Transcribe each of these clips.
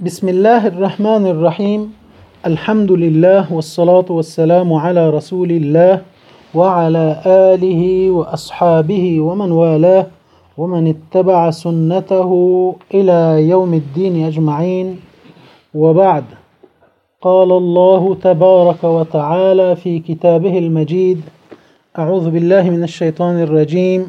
بسم الله الرحمن الرحيم الحمد لله والصلاة والسلام على رسول الله وعلى آله وأصحابه ومن والاه ومن اتبع سنته إلى يوم الدين أجمعين وبعد قال الله تبارك وتعالى في كتابه المجيد أعوذ بالله من الشيطان الرجيم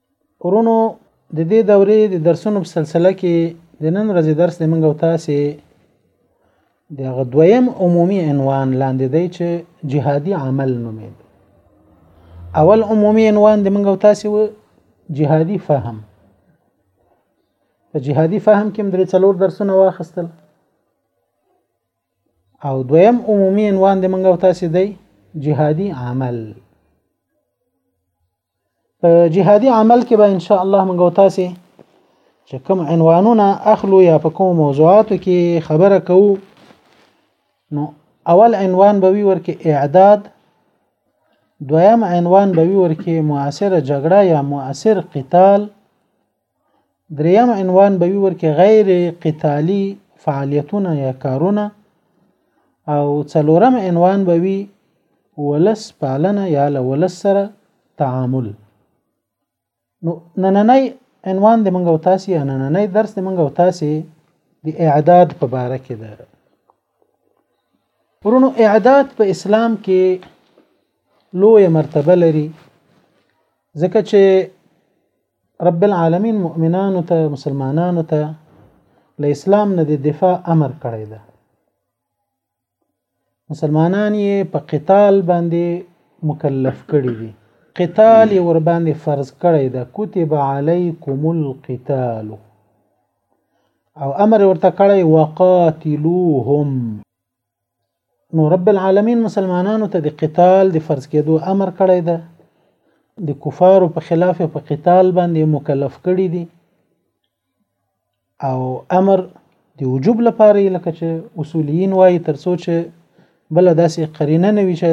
ورونو د دې دورې د درسونو په سلسله کې د نن ورځې درس د منګو تاسې د غدویم عمومي عنوان لاندې دی چې جهادي عمل نومې اول عمومي عنوان د منګو تاسې و جهادي فهم په جهادي فهم کې درې څلور درسونه واخستل او دویم عمومي عنوان د منګو تاسې دی جهادي عمل په جهادي عمل کې به ان شاء الله موږ تاسو چې کوم عنوانونه اخلو یا په کوم موضوعاتو کې خبره کوو نو اول عنوان به وی ورکه اعداد دویم عنوان به وی ورکه معاصره جګړه یا معاصر قتال دریم عنوان به وي ورکه غیر قتالي فعالیتونه یا کارونه او څلورم عنوان به وي ولس پالنه یا له ولس سره تعامل نو نننی عنوان د منګو تاسې یا نننی درس د منګو تاسې د اعداد په باره کې ده ورونو اعداد په اسلام کې لوی مرتبه لري ځکه چې رب العالمین مؤمنانو ته مسلمانانو ته له اسلام نه د دفاع امر کړی ده مسلمانان یې په قتال باندې مکلف کړی دي قتال یې ور باندې فرض کړی ده کتب علیکم القتال او امر ورته کړی وقاتلوهم نو رب العالمین مسلمانانو ته د قتال د فرض کېدو امر کړی دی د کفارو په خلاف په قتال باندې مکلف کړی دی او امر د وجوب لپاره لکه چې اصولین وایي تر څو چې بل داسې قرینه نه وي چې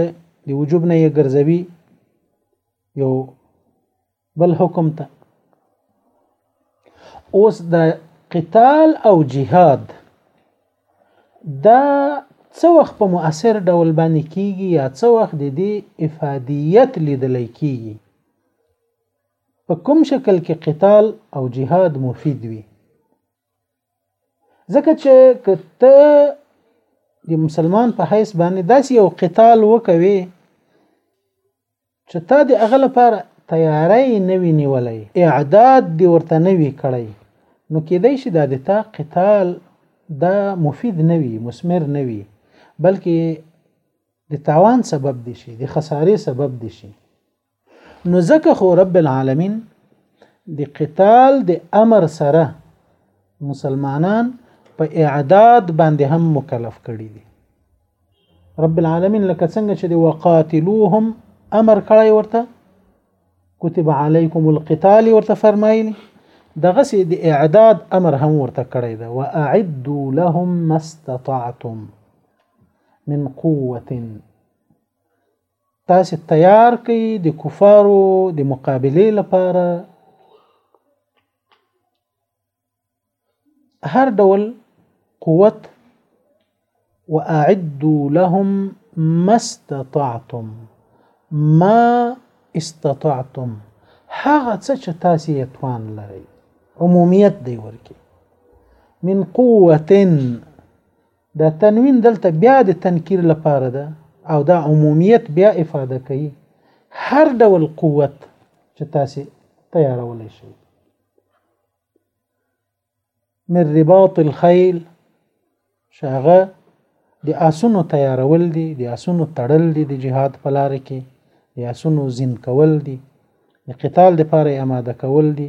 د وجوب نه یې ګرځوي یو بل حکم ته اوس د قتال او جهاد دا څو وخت په مؤثر ډول باندې کیږي یا څو وخت د دې افادیت لیدل کیږي په کوم شکل کې قتال او جهاد مفید وي ځکه چې کته د مسلمان په حیث باندې داسې یو قتال وکوي چې تا د هغه لپاره تیاری نه وي نیولی اعداد دې ورته نه وي کړی نو کېدای شي دا د تا قتال دا مفید نه وي مسمر نه وي بلکې د تاوان سبب دي شي د خسارې سبب دي شي نو ځکه خو رب العالمین د قتال د امر سره مسلمانان په اعداد باندې هم مکلف کړي دي رب العالمین لکه څنګه چې دی وقاتلوهم امر کړی ورته كتب عليكم القتال ورته فرمایلی دغه سي د اعداد امر هم ورته کړی دا واعدوا لهم ما استطعتم من قوه تاسو تیار کړئ د کفارو د مقابله لپاره هر ډول قوت واعدوا لهم ما استطعتم ما استطعتم هغه څه چې تاسو یې توان لرئ عمومیت دی ورکی من قوه دا تنوین دلته بیا د تنکیر لپاره ده او دا عمومیت بیا افاده کوي هر ډول قوت چې تاسو تیارول شئ من رباط الخيل چې هغه د اسونو تیارول دي د اسونو تړل دي د جهاد په لار کې د اسونو زین کول دي د قتال لپاره آماده کول دي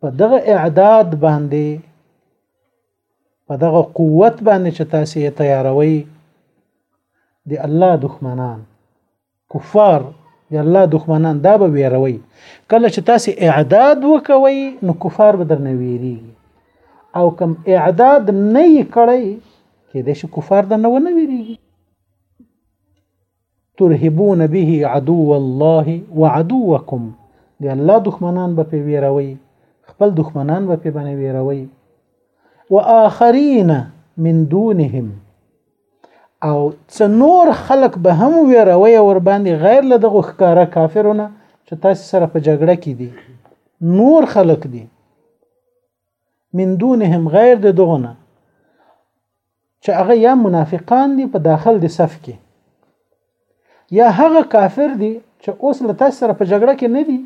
په دغه اعداد باندې په دغه قوت باندې چې تاسو یې تیاروي د الله دښمنان کفار د الله دښمنان دا به ویروي کله چې تاسو اعداد وکوي نو کفار به درنه ویری او کم اعداد نه کړی کې د شي کفار درنه ونه ویری ترهبون به عدو الله وعدوکم د الله دښمنان به په ویروي خپل دښمنان به په باندې ویروي واخرین من دونهم او څنور خلق به هم ویروي ور باندې غیر له دغه ښکارا کافرونه چې تاسو سره په جګړه کې دي نور خلق دي من دونهم غیر د دغو نه چې هغه یا منافقان دي په داخل د صف کې یا هغه کافر دي چې اوس له تاسو سره په جګړه کې نه دي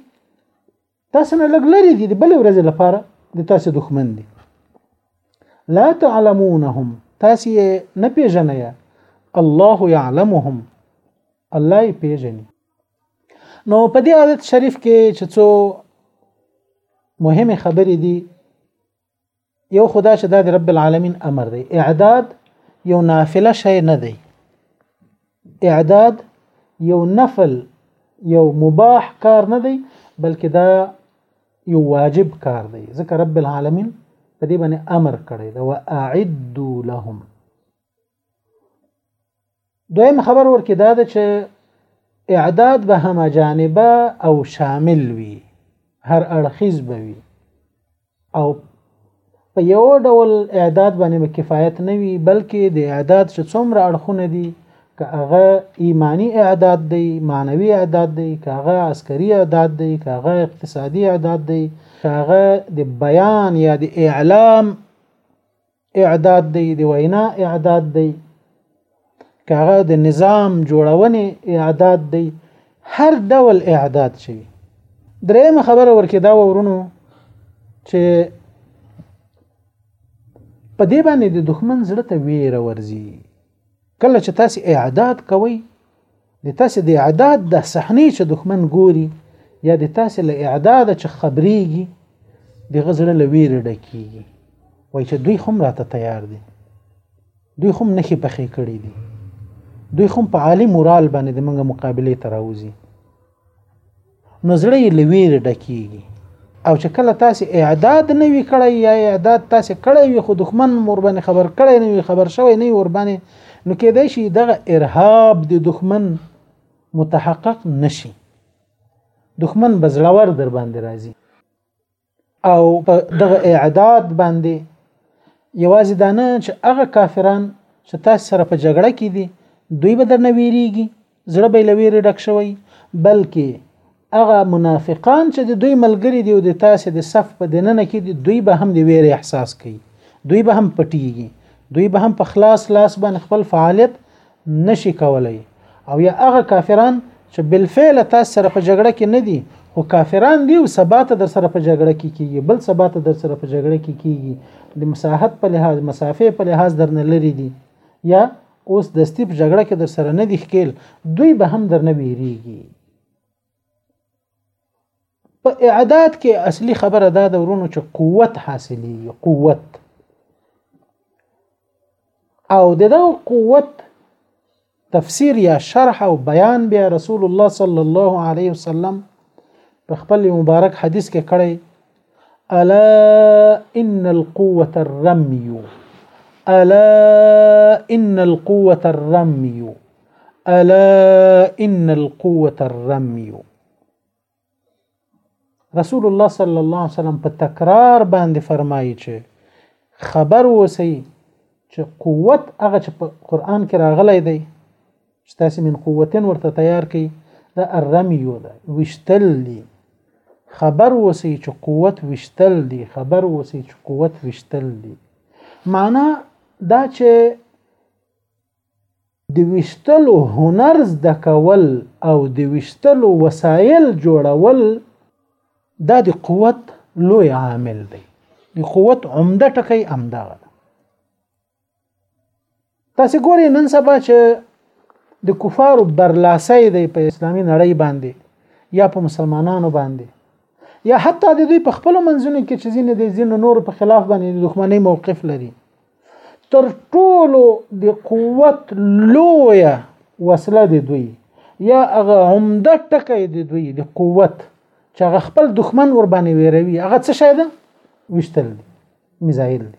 تاسو نه لګ لري دي د بلې ورځې لپاره د تاسو دښمن دي لا تعلمونهم تاسو یې نه پیژنئ الله يعلمهم الله یې پیژني نو په دې آیت شریف کې چې څو مهمه خبرې دي یو خدا چې د رب العالمین امر دی اعداد یو نافله شی نه دی اعداد یو نفل یو مباح کار نه دی بلکې دا یو واجب کار دی ځکه رب العالمین په دې باندې امر کړی دا واعدوا لهم دویم خبر ورکې دا ده چې اعداد به هم جانبه او شامل وي هر اړخیز به وي او په یو ډول اعداد باندې به کفایت نه وي بلکې د اعداد چې څومره اړخونه دي که هغه ایمانی اعداد دی معنوي اعداد دی که هغه عسکري اعداد دی که هغه اقتصادي اعداد دی که هغه د بیان یا د اعلام اعداد دی د وینا اعداد دی کاغه د نظام جوړونې اعداد دی هر ډول اعداد شي درېم خبره ورکې دا ورونو چې په دې باندې د دښمن زړه ته ویره ورځي کله چې تاسو اعداد کوئ د تاسو د اعداد د صحنې چې دښمن ګوري یا د تاسو له اعداد چې خبريږي د غزړه لویر ډکیږي وای چې دوی هم راته تیار دي دوی هم نخي پخې کړې دي دوی هم په عالی مورال باندې د منګه مقابله تراوزي نو زړه یې لویر ډکیږي او چې کله تاسو اعداد نه وی کړی یا اعداد تاسو کړی وي خو دښمن مور باندې خبر کړی نه وي خبر شوی نه ور باندې نو کېدای شي دغه ارهاب د دښمن متحقق نشي دښمن بزړور در باندې راځي او په دغه اعداد باندې یوازې دا نه چې هغه کافران چې تاسو سره په جګړه کې دي دوی به درنه ویریږي زړه به لویری ډک شوی بلکې هغه منافقان چې د دوی ملګری دی او د تاسو د صف په دننه کې دی دوی به هم د ویری احساس کوي دوی به هم پټیږي دوی به هم په خلاص لاس باندې خپل فعالیت نشي کولای او یا هغه کافران چې بالفعل تاسو سره په جګړه کې نه دي خو کافران دي او سبا ته در سره په جګړه کې کیږي بل سبا ته در سره په جګړه کې کیږي د مساحت په لحاظ مسافه په لحاظ درنه لري دي یا اوس د ستیپ جګړه کې در سره نه دي ښکیل دوی به هم درنه ویریږي په اعداد کې اصلي خبره دا د ورونو چې قوت حاصلي قوت او دغه قوت تفسیر یا شرح او بیان بیا رسول الله صلی الله علیه وسلم په خپل مبارک حدیث کې کړی الا ان القوه الرمي الا ان القوه الرمي الا ان القوه الرمي رسول الله صلی الله علیه وسلم په تکرار باندې فرمایي چې خبر اوسئ چې قوت هغه چې په قران کې راغلی دی چې تاسې من قوتن ورته تیار کړئ دا الرمیو ده وشتل دي خبر اوسئ چې قوت وشتل دي خبر اوسئ چې قوت وشتل دي معنا دا چې د وشتلو هنر زده کول او د وشتلو وسایل جوړول دا د قوت لوی عامل دی د قوت عمده ټکی امدغه تاسو ګورئ نن سبا چې د کفارو برلاسي دی په اسلامي نړۍ باندې یا په مسلمانانو باندې یا حتی د دوی په خپل منځونو کې چې ځینې د ځینو نور په خلاف باندې د دښمنۍ موقف لري تر ټولو د قوت لویه وسله د دوی یا هغه عمده ټکی د دوی د قوت چې هغه خپل دښمن ور باندې ویروي هغه څه شی ده وشتل دي میزایل دي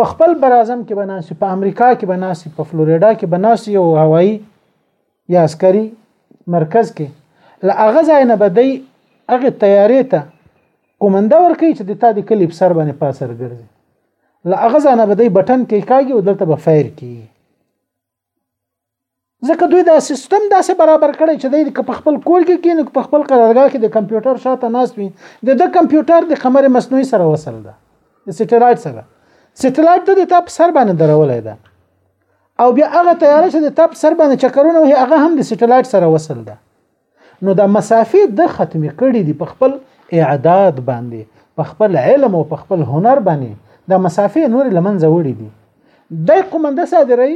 په خپل برازم کې بناسي په امریکا کې بناسي په فلوریدا کې بناسي او هوایی یا عسکري مرکز کې ل هغه ځای نه بدی هغه تیارې ته کومنده ورکړي چې د تا د کلیپ سر باندې پاسر ګرځي ل هغه ځای نه بدی بټن کې کاږي او دلته به فایر کیږي ځکه دوی دا سیستم داسې برابر کړی چې دی که په خپل کور کې کینو که په خپل قرارګاه کې د کمپیوټر شاته ناست وي د د کمپیوټر د قمر مصنوعي سره وصل ده د سټلایټ سره سټلایټ د تا په سر باندې درولې ده او بیا هغه تیاره چې د تا په سر باندې چکرونه وهي هغه هم د سټلایټ سره وصل ده نو دا مسافې د ختمې کړي دي په خپل اعداد باندې په خپل علم او په خپل هنر باندې دا مسافې نور لمنځه وړي دي د قومنده صادري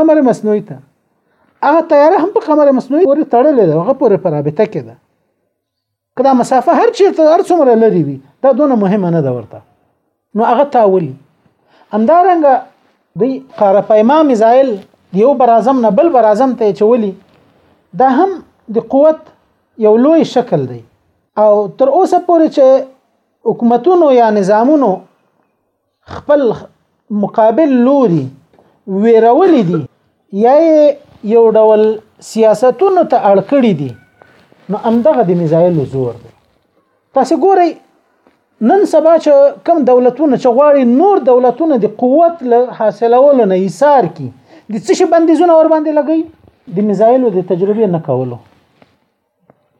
قمر مصنوعي ته هغه تیاره هم په قمر مصنوعي پورې تړلې ده هغه پورې په رابطه کې ده که دا مسافه هر چیرته هر څومره لري وي دا دونه مهمه نه ده ورته نو هغه تاولي همدارنګه د قاره پیما میزایل یو برازم نه بل برازم ته چولی دا هم د قوت یو لوی شکل دی او تر اوسه پورې چې حکومتونو یا نظامونو خپل مقابل لوري ویرولې دي یا یو ډول سیاستونو ته اړکړې دي نو همدغه د میزایلو زور دی تاسو ګورئ نن سبا چې کم دولتونه چې غواړي نور دولتونه د قوت له حاصلولو نه ایثار کی د څه شي بندیزونه ور باندې لګي د میزایلو د تجربه نه کولو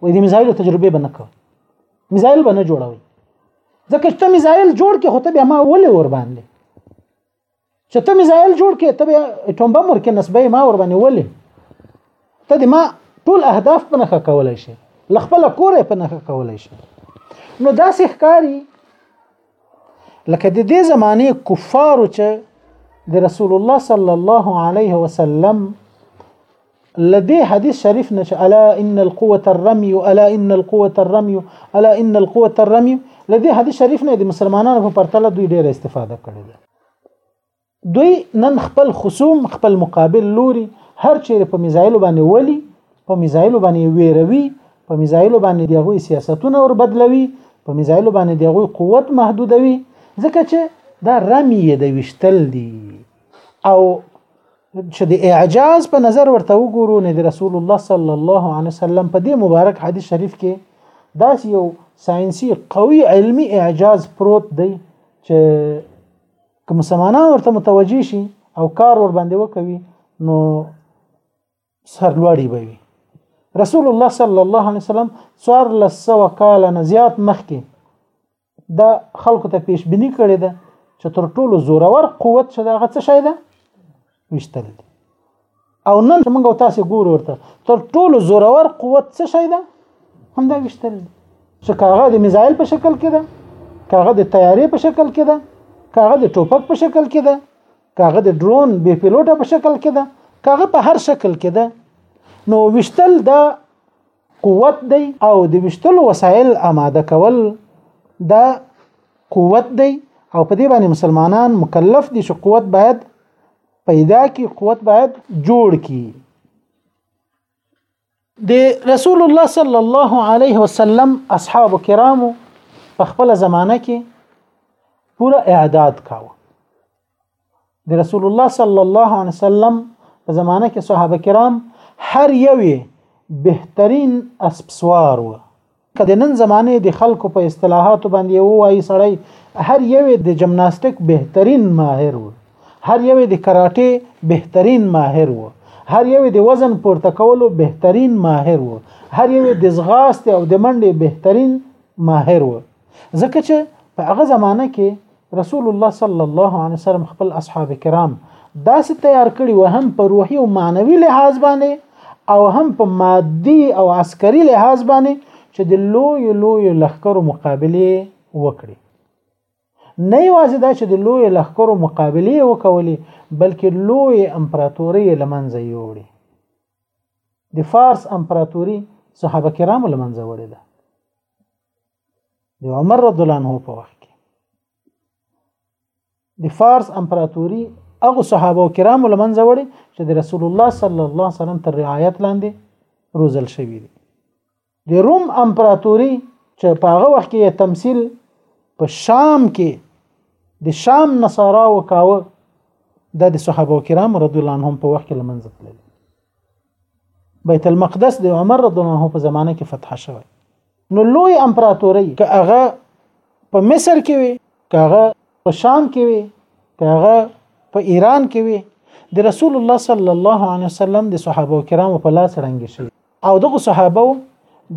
وای د میزایلو تجربه به نه کوي میزایل به نه جوړوي ځکه چې میزایل جوړ کې خو ته به ما ولې ور باندې چې ته میزایل جوړ کې ته اټوم بم ورکې نسبې ما ور باندې ولې ته د ما ټول اهداف په نخښه کولای شي لخپل کور په نخښه کولای شي نو دا ښکاری لکه د دې زمانه کفارو چې د رسول الله صلی الله علیه وسلم لدي حديث شريف نش الا ان القوه الرمي الا ان القوه الرمي الا ان القوه الرمي لدي حديث شريف نه دي مسلمانانو په پرتله دوی ډیره استفاده کړې ده دوی نن خپل خصوم خپل مقابل لوري هر چیرې په میزایلو باندې ولي په میزایلو باندې ویروي په میزایلو باندې دغه سیاستونه ور بدلوي په میزایلو باندې دغه قوت محدودوي ځکه چې دا رمي د وشتل دي او چې د اعجاز په نظر ورته وګورو نه د رسول الله صلی الله علیه وسلم په دې مبارک حدیث شریف کې دا یو ساينسي قوي علمی اعجاز پروت دی چې که مسلمانان ورته متوجي شي او کار ور باندې وکوي نو سرلوړي به وي رسول الله صلی الله علیه وسلم څوار لسو کال نه زیات مخکې دا خلکو ته پیش بینی کړی ده چې تر ټولو زورور قوت چې دا غڅ شي ده وشتل دي او نن موږ تاسو ګورو ورته تر ټولو زورور قوت څه شي ده هم دا وشتل دي چې کاغه د میزایل په شکل کې ده کاغه د طیارې په شکل کې ده کاغه د ټوپک په شکل کې ده کاغه د ډرون بې پیلوټه په شکل کې ده کاغه په هر شکل کې ده نو وشتل دا قوت دی او د وشتلو وسایل آماده کول دا قوت دی او په دې باندې مسلمانان مکلف دي چې قوت باید پیدا کی قوت باید جوړ کی د رسول الله صلی الله علیه وسلم اصحاب کرامو په خپل زمانه کې پوره اعداد کاوه د رسول الله صلی الله علیه وسلم په زمانه کې صحابه کرام هر یوې بهترین اسب سوار و که د نن زمانه د خلکو په اصطلاحاتو باندې وایي سړی هر یوې د جمناستیک بهترین ماهر و هر یوې د کراټه بهترین ماهر و هر یو د وزن پورته کولو بهترین ماهر و هر یو د زغاست او د منډې بهترین ماهر و ځکه چې په هغه زمانه کې رسول الله صلی الله علیه وسلم خپل اصحاب کرام داسې تیار کړي و هم په روحي او معنوي لحاظ باندې او هم په مادي او عسکري لحاظ باندې چې د لوی لوی لخرو مقابله وکړي نه یوازې دا چې د لوی لخرو مقابله وکولي بلکې لوی امپراتوري لمنځه یوړي د فارس امپراتوري صحابه کرام لمنځه وړي ده د عمر رضی الله عنه په وخت کې د فارس امپراتوري هغه صحابه او کرام لمنځه وړي چې د رسول الله صلی الله علیه وسلم تر رعایت لاندې روزل شوی دي د روم امپراتوري چې په هغه وخت کې تمثيل په شام کې د شام نصارا وکاوه د صحابه کرام رضی الله عنهم په وخت کې لمنځه تلل بیت المقدس د عمر رضی الله عنه په زمانه کې فتح شوی نو لوی امپراتوري که هغه په مصر کې وي که هغه په شام کې وي که هغه په ایران کې وي د رسول الله صلی الله علیه وسلم د صحابه کرامو په لاس رنګ شي او دغه صحابه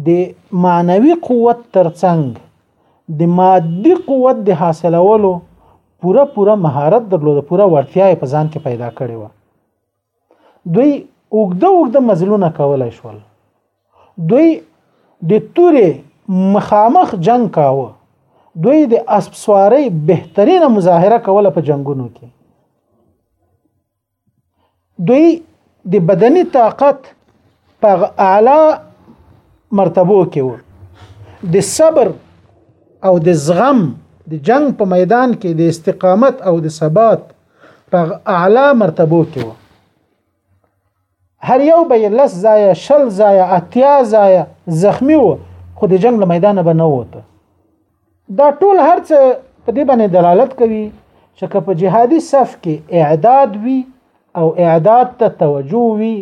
د معنوي قوت ترڅنګ د مادي قوت د حاصلولو پوره پوره مهارت درلود پوره ورتیا په ځان کې پیدا کړی و دوی اوګده اوګده مزلونه کولای شول دوی د تورې مخامخ جنگ کاوه دوی د اسب سواری بهترینه مظاهره کوله په جنگونو کې دوی د بدني طاقت په اعلی مرتبو کې و د صبر او د زغم د جنگ په میدان کې د استقامت او د ثبات په اعلی مرتبو کې و هر یو به لس ځای شل ځای اتیا ځای زخمی و خو د جنگ له میدانه به نه وته دا ټول هرڅ په دې باندې دلالت کوي چې که په جهادي صف کې اعداد وي او اعداد ته توجه وي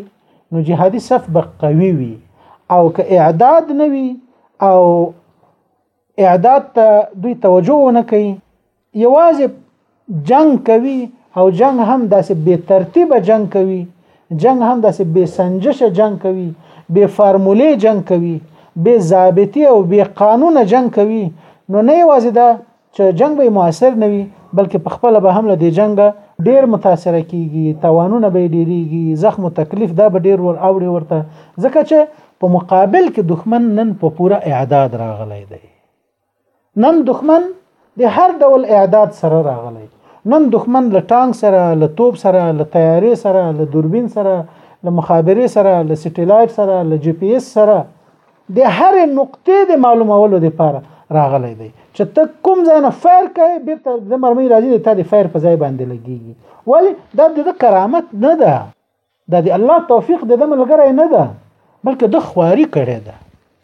نو جهادي صف به قوي وي او که اعداد نه وي او اعداد ته دوی توجه نه کوي یوازې جنگ کوي او جنگ هم داسې بې ترتیبه جنگ کوي جنگ هم داسې بې سنجشه جنگ کوي بې فارمولې جنگ کوي بې ضابطې او بې قانونه جنگ کوي نو نه یوازې دا چې جنگ به موثر نه وي بلکې په خپل به هم له دې جنگ ډیر متاثر کیږي توانونه به ډیریږي زخم او تکلیف دا به ډیر ور اوړي ورته ځکه چې په مقابل کې دښمن نن په پوره اعداد راغلی دی نن دښمن د هر ډول اعداد سره راغلی نن دښمن له ټانک سره له توپ سره له تیارې سره له دوربین سره له مخابرې سره له سټیلایټ سره له جی پی اس سره د هر نقطې د معلومولو لپاره راغلی دی چې ته کوم ځای نه فایر کوي بیرته د مرمۍ راځي ته د فایر په ځای باندې لګيږي ولی دا د کرامت نه ده دا دی الله توفیق د ده ملګری نه ده بلکې د خواري کړی ده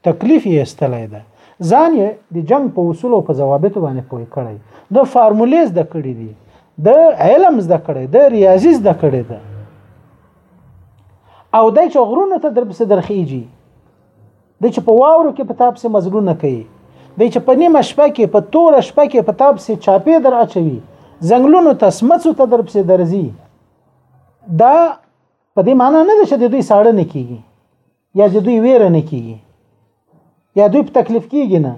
تکلیف یې استلی ده ځان یې د جنگ په اصول او په ضوابطو باندې پوي کړی د فارمولې زده کړې دي د علم زده کړې د ریاضي زده کړې ده او دای چې غرونه ته درپسې درخیږي د چې په واورو کې په تاب سه مزلونه کوي د چې په نیمه شپه کې په تور شپه کې په تاب سه چاپې در اچوي زنګلونو ته سمڅو ته درپسې درځي دا په دې معنی نه ده چې د دوی ساړه نه کیږي یا د دوی ویره نه کیږي یا دوی په تکلیف کیږي نه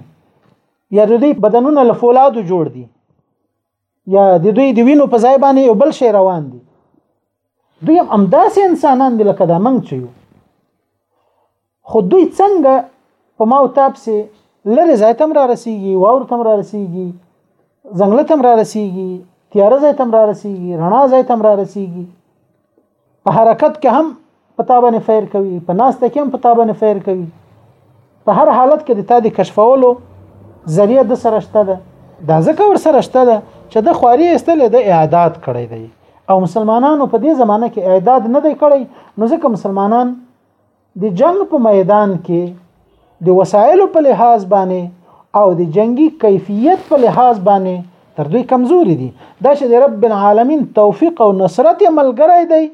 یا د دوی بدنونه له فولادو جوړ دي یا د دوی د وینو په ځای باندې یو بل شی روان دي دوی هم همداسې انسانان دي لکه دا منګ چې یو خو دوی څنګه په ما او تاب سي لري ځای تم را رسیږي واور تم را رسیږي ځنګل تم را رسیږي تیاره ځای تم را رسیږي رڼا ځای تم را رسیږي په حرکت کې هم په تابانه فیر کوي په ناسته کې هم په تابانه فیر کوي په هر حالت کې د تا د کشفولو ذریعہ د سره شته ده دا ځکه ور سره شته ده چې د خواري استل د اعداد کړی دی او مسلمانانو په دې زمانه کې اعداد نه دی کړی نو ځکه مسلمانان د جنگ په میدان کې د وسایلو په لحاظ باندې او د جنگي کیفیت په لحاظ باندې تر دوی کمزوري دي دا چې د رب العالمین توفیق او نصرت یې ملګری دی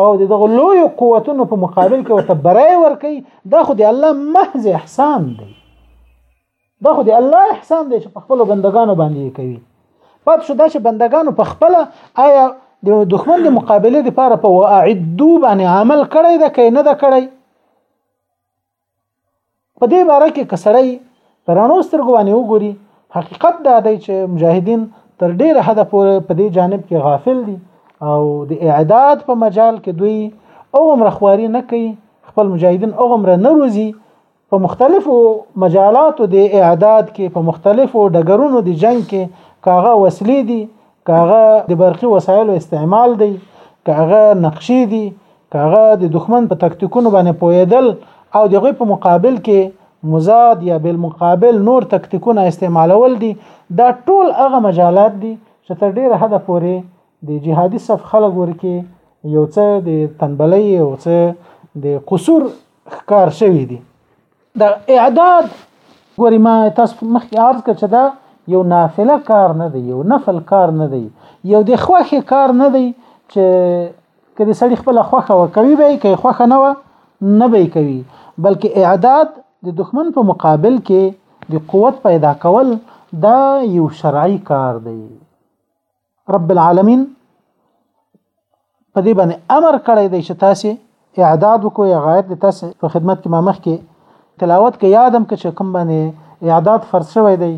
او د دغه لوی قوتونو په مقابل کې ورته برای ورکي دا خو د الله محض احسان دی دا خو د الله احسان دی چې په خپل بندگانو باندې کوي پات شو دا چې بندگانو په خپل آیا د دښمن د مقابله لپاره په واعدو باندې عمل کړی دا کینه دا کړی په دې باره کې کسړی پرانو سترګو باندې وګوري حقیقت دا دی چې مجاهدین تر ډیره حده پورې په دې جانب کې غافل دي او د اعداد په مجال کې دوی او عمر خواري نه کوي خپل مجاهدین او عمر نه روزي په مختلفو مجالاتو د اعداد کې په مختلفو ډګرونو د جنگ کې کاغه وسلې دي کاغه د برقي وسایلو استعمال دی کاغه نقشې دي کاغه د دښمن په تکتیکونو باندې پویدل او دغه په مقابل کې مزاد یا بالمقابل نور تکتیکونه استعمالول دي دا ټول هغه مجالات دي چې تر ډیره حد پورې د جهادي صف خلک ورکه یو څه د تنبلۍ او څه د قصور ښکار شوی دی د اعداد ګوري ما تاسو مخکې عرض کړ چې دا یو نافله کار نه دی یو نفل کار نه دی یو د خوخه کار نه دی چې کله سړی خپل خوخه وکوي به کې خوخه نه و نه به کوي بلکې اعداد د دښمن په مقابل کې د قوت پیدا کول دا یو شرعي کار دی رب العالمین په دې باندې امر کړی دی چې تاسو اعداد وکړو یا غایت د تاسو په خدمت کې ما مخ کې تلاوت کې یادم کې چې کوم باندې اعداد فرض شوی دی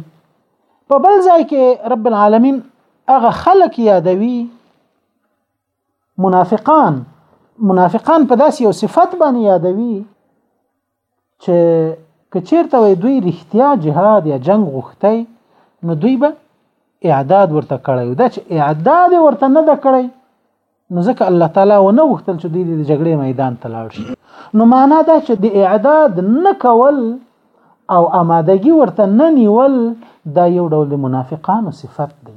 په بل ځای کې رب العالمین هغه خلق یادوي منافقان منافقان په داسې یو صفت باندې یادوي چې که چیرته وي دوی رښتیا جهاد یا جنگ غوښتي نو دوی به اعداد ورته کړی دا چې اعداد ورته نه د کړی نو ځکه الله تعالی و نه غوښتل چې دوی د جګړې میدان ته لاړ شي نو معنا دا چې د اعداد نه کول او آمادګي ورته نه نیول دا یو ډول د منافقانو صفت دی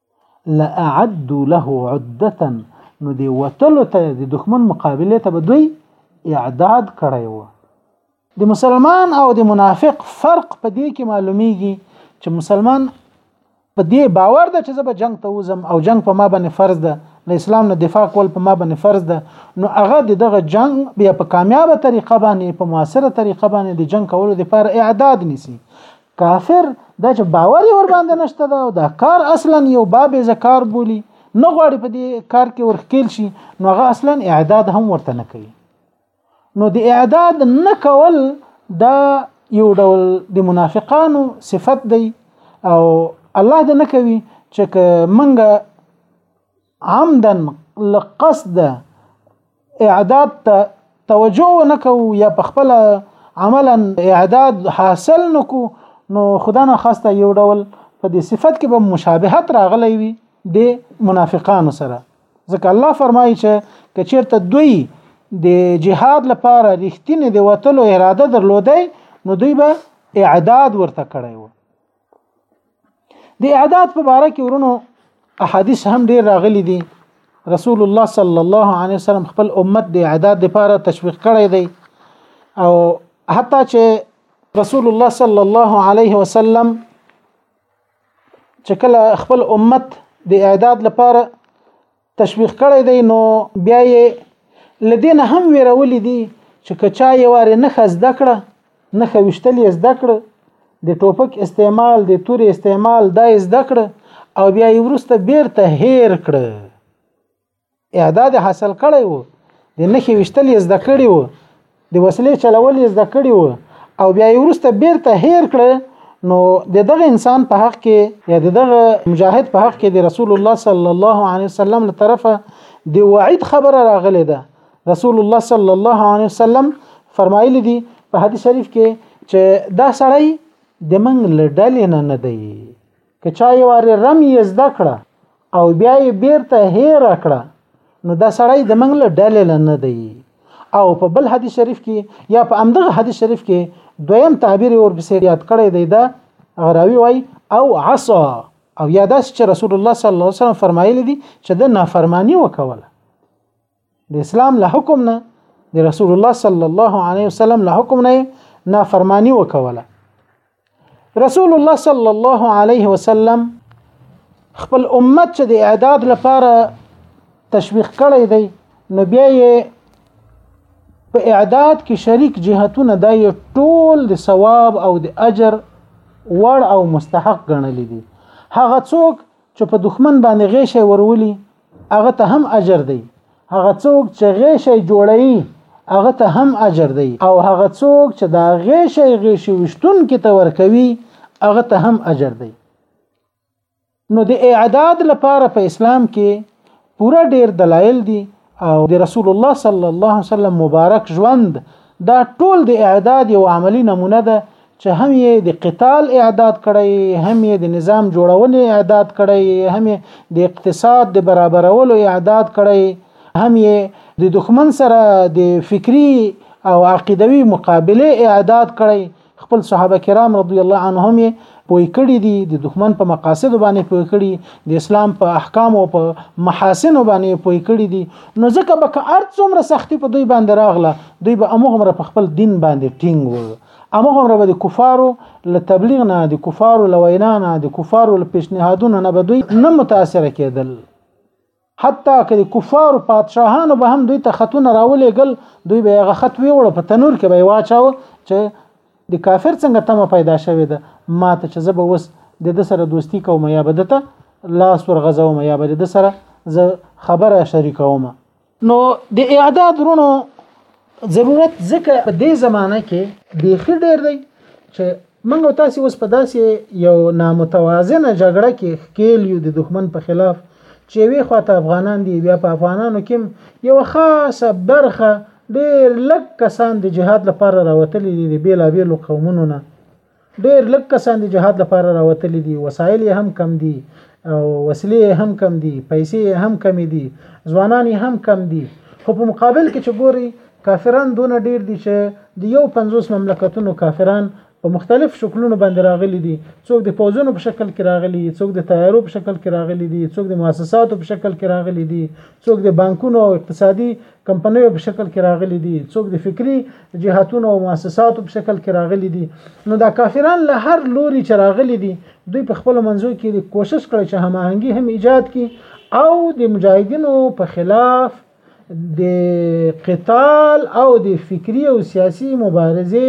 لاعدو له عدتا نو دی وتلو ته د دښمن مقابله ته به دوی اعداد کړی و د مسلمان او د منافق فرق په دې کې معلومیږي چې مسلمان په دې باور ده چې زه به جنگ ته وزم او جنگ په ما باندې فرض ده له اسلام نه دفاع کول په ما باندې فرض ده نو هغه دغه جنگ بیا په کامیابه طریقه باندې په موثره طریقه باندې د جنگ کولو لپاره اعداد نیسی کافر دا چې باور یې ور باندې نشته دا او دا کار اصلا یو باب ذکر بولی نه غواړي په دې کار کې ورخکیل شي نو هغه اصلا اعداد هم ورته نه کوي نو د اعداد نه کول دا یو ډول د منافقانو صفت دی او الله دې نه کوي چې منګه عمدا له قصد اعداد ته توجه نکو یا په خپل عملا اعداد حاصل نکو نو خدا نه خواسته یو ډول په دې صفت کې به مشابهت راغلی وي د منافقانو سره ځکه الله فرمایي چې کچیرته دوی د جهاد لپاره رښتینې د وتلو اراده درلودای نو دوی به اعداد ورته کړی وو د اعداد په باره کې ورونو احادیث هم ډیر راغلي دي رسول الله صلی الله علیه وسلم خپل امت د اعداد لپاره تشویق کړی دی او حتی چې رسول الله صلی الله علیه وسلم چې کله خپل امت د اعداد لپاره تشویق کړی دی نو بیا یې لدین هم ویرولې دي چې کچا یې واره نه خزده کړه نه خوشتل یې زده کړه د ټوپک استعمال د تور استعمال دا یې زده کړه او بیا یې ورسته بیرته هیر کړه اعداد حاصل کړی وو د نخې وشتل یې زده کړی وو د وسلې چلول یې زده کړي وو او بیا یې وروسته بیرته هیر کړ نو د دغه انسان په حق کې یا د دغه مجاهد په حق کې د رسول الله صلی الله علیه وسلم له طرفه د وعید خبره راغلې ده رسول الله صلی الله علیه وسلم فرمایلی دی په حدیث شریف کې چې دا سړی د منګ لډلې نه نه دی که چا یو وارې رم یې زده کړه او بیا یې بیرته هیر کړه نو دا سړی د منګ له ډلې نه دی او په بل حدیث شریف کې یا په امدغه حدیث شریف کې دویم تعبیر ورپسې یاد کړی دی دا غراوی وای او عصا او یاداس چې رسول الله صلی الله علیه وسلم فرمایلی دی چې د نافرمانی وکوله د اسلام له حکم نه د رسول الله صلی الله علیه وسلم له حکم نه نافرمانی وکوله رسول الله صلی الله علیه وسلم خپل امت چې د اعداد لپاره تشویق کړی دی نو بیا یې په اعداد کې شریک جهتونه دا یو ټول د ثواب او د اجر وړ او مستحق ګڼل دي هغه څوک چې په دښمن باندې غیشه ورولي هغه ته هم اجر دی هغه څوک چې غیشي جوړي هغه ته هم اجر دی او هغه څوک چې دا غیشي غیشي وشتون کې ته ورکوي هغه ته هم اجر دی نو د اعداد لپاره په اسلام کې پوره ډیر دلایل دي او د رسول الله صلی الله علیه وسلم مبارک ژوند دا ټول د اعداد یو عملی نمونه ده چې هم یې د قتال اعداد کړی هم یې د نظام جوړونې اعداد کړی هم یې د اقتصاد د برابرولو اعداد کړی هم یې د دښمن سره د فکری او عقیدوي مقابله اعداد کړی خپل صحابه کرام رضی الله عنهم یې پوي کړی دي د دښمن په مقاصد باندې پوي کړی د اسلام په احکام او په محاسن باندې پوي کړی دي نو ځکه به که ارڅومره سختی په دوی باندې راغله دوی به امغمره په خپل دین باندې ټینګ وو همغومره به د کفارو له تبلیغ نه د کفارو له وینا نه د کفارو له پیشنهادونو نه به دوی نه متاثر کېدل حتی که د کفارو پادشاهانو به هم دوی ته خطونه راولېږل دوی به هغه خط ویوړه په تنور کې به یې واچاوه چې د کافر څنګه تمه پیدا شوې ده ما ته چې زه به اوس د ده سره دوستی کوم یا به ده ته لاس ورغځوم یا به د ده سره زه خبره شریکوم نو د اعداد رونو ضرورت ځکه په دې زمانه کې بیخي ډیر دی چې منګ او تاسو اوس په داسې یو نامتوازنه جګړه کې ښکیل یو د دښمن په خلاف چې وی خواته افغانان دی بیا په افغانانو کې یو خاصه برخه ډیر لږ کسان د جهاد لپاره راوتلي دي د بیلابیلو قومونو نه ډېر لږ کسان د جهاد لپاره راوتلي دي، وسایل یې هم کم دي، وسلې یې هم کم دي، پیسې یې هم کمې دي، ځوانان یې هم کم دي، خو په مقابل کې چې ګورئ کافران دونه ډېر دي چې د یو پنځوس مملکتونو کافران په مختلف شکلونو باندې راغلي دي، څوک د پوځونو په شکل کې راغلي دي، څوک د طیارو په شکل کې راغلي دي، څوک د موسساتو په شکل کې راغلي دي، څوک د بانکونو او اقتصادي کمپنیو په شکل کې راغلي دي څوک د فکري جهاتونو او مؤسساتو په شکل کې راغلي دي نو دا کافران له هر لوري چې راغلي دي دوی په خپل منځو کې کوشش کړی چې هماهنګي هم ایجاد کړي او د مجاهدینو په خلاف د قتال او د فکری او سیاسی مبارزه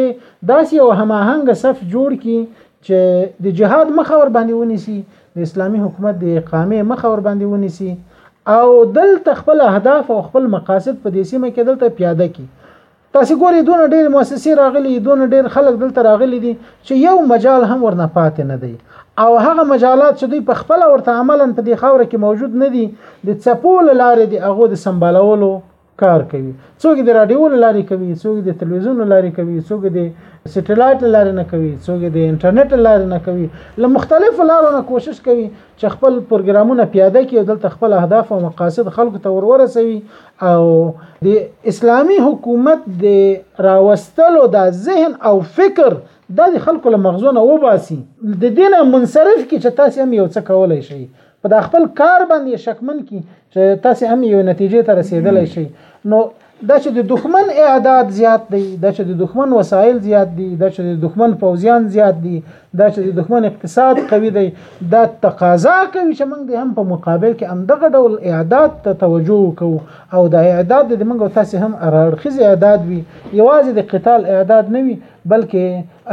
داسې یو هماهنګ صف جوړ کړي چې د جهاد مخه ور باندې ونیسي د اسلامی حکومت د اقامې مخه ور باندې ونیسي او دلته خپل اهداف او خپل مقاصد په دې سیمه کې دلته پیاده کی تاسو ګوري دون ډېر مؤسسې راغلي دون ډېر خلک دلته راغلي دي چې یو مجال هم ورنه پاتې نه دی او هغه مجالات چې دوی په خپل ورته عملا په دې خاور کې موجود نه دي د چپول لارې دی هغه د سمبالولو کار کوي څوک د رادیو لارې کوي څوک د تلویزیون لارې کوي څوک د سټلایټ لارې نه کوي څوک د انټرنیټ لارې نه کوي له مختلفو لارو نه کوشش کوي چې خپل پروګرامونه پیاده کړي او دلته خپل اهداف او مقاصد خلکو ته ورورسوي او د اسلامی حکومت د راوستلو د ذهن او فکر دا د خلکو له مغزونه وباسي د دینه منصرف کی چې تاسو هم یو څه کولای شئ په دا خپل کار باندې شکمن کی چې تاسې هم یو نتیجې ته رسیدلی شئ نو دا چې د دښمن اعداد زیات دی دا چې د دښمن وسایل زیات دي دا چې د دښمن پوځیان زیات دي دا چې د دښمن اقتصاد قوي دی دا تقاضا کوي چې موږ د هم په مقابل کې همدغه ډول اعداد ته توجه وکړو او دا اعداد د موږ تاسو هم ارړخیز اعداد وي یوازې د قتال اعداد نه وي بلکې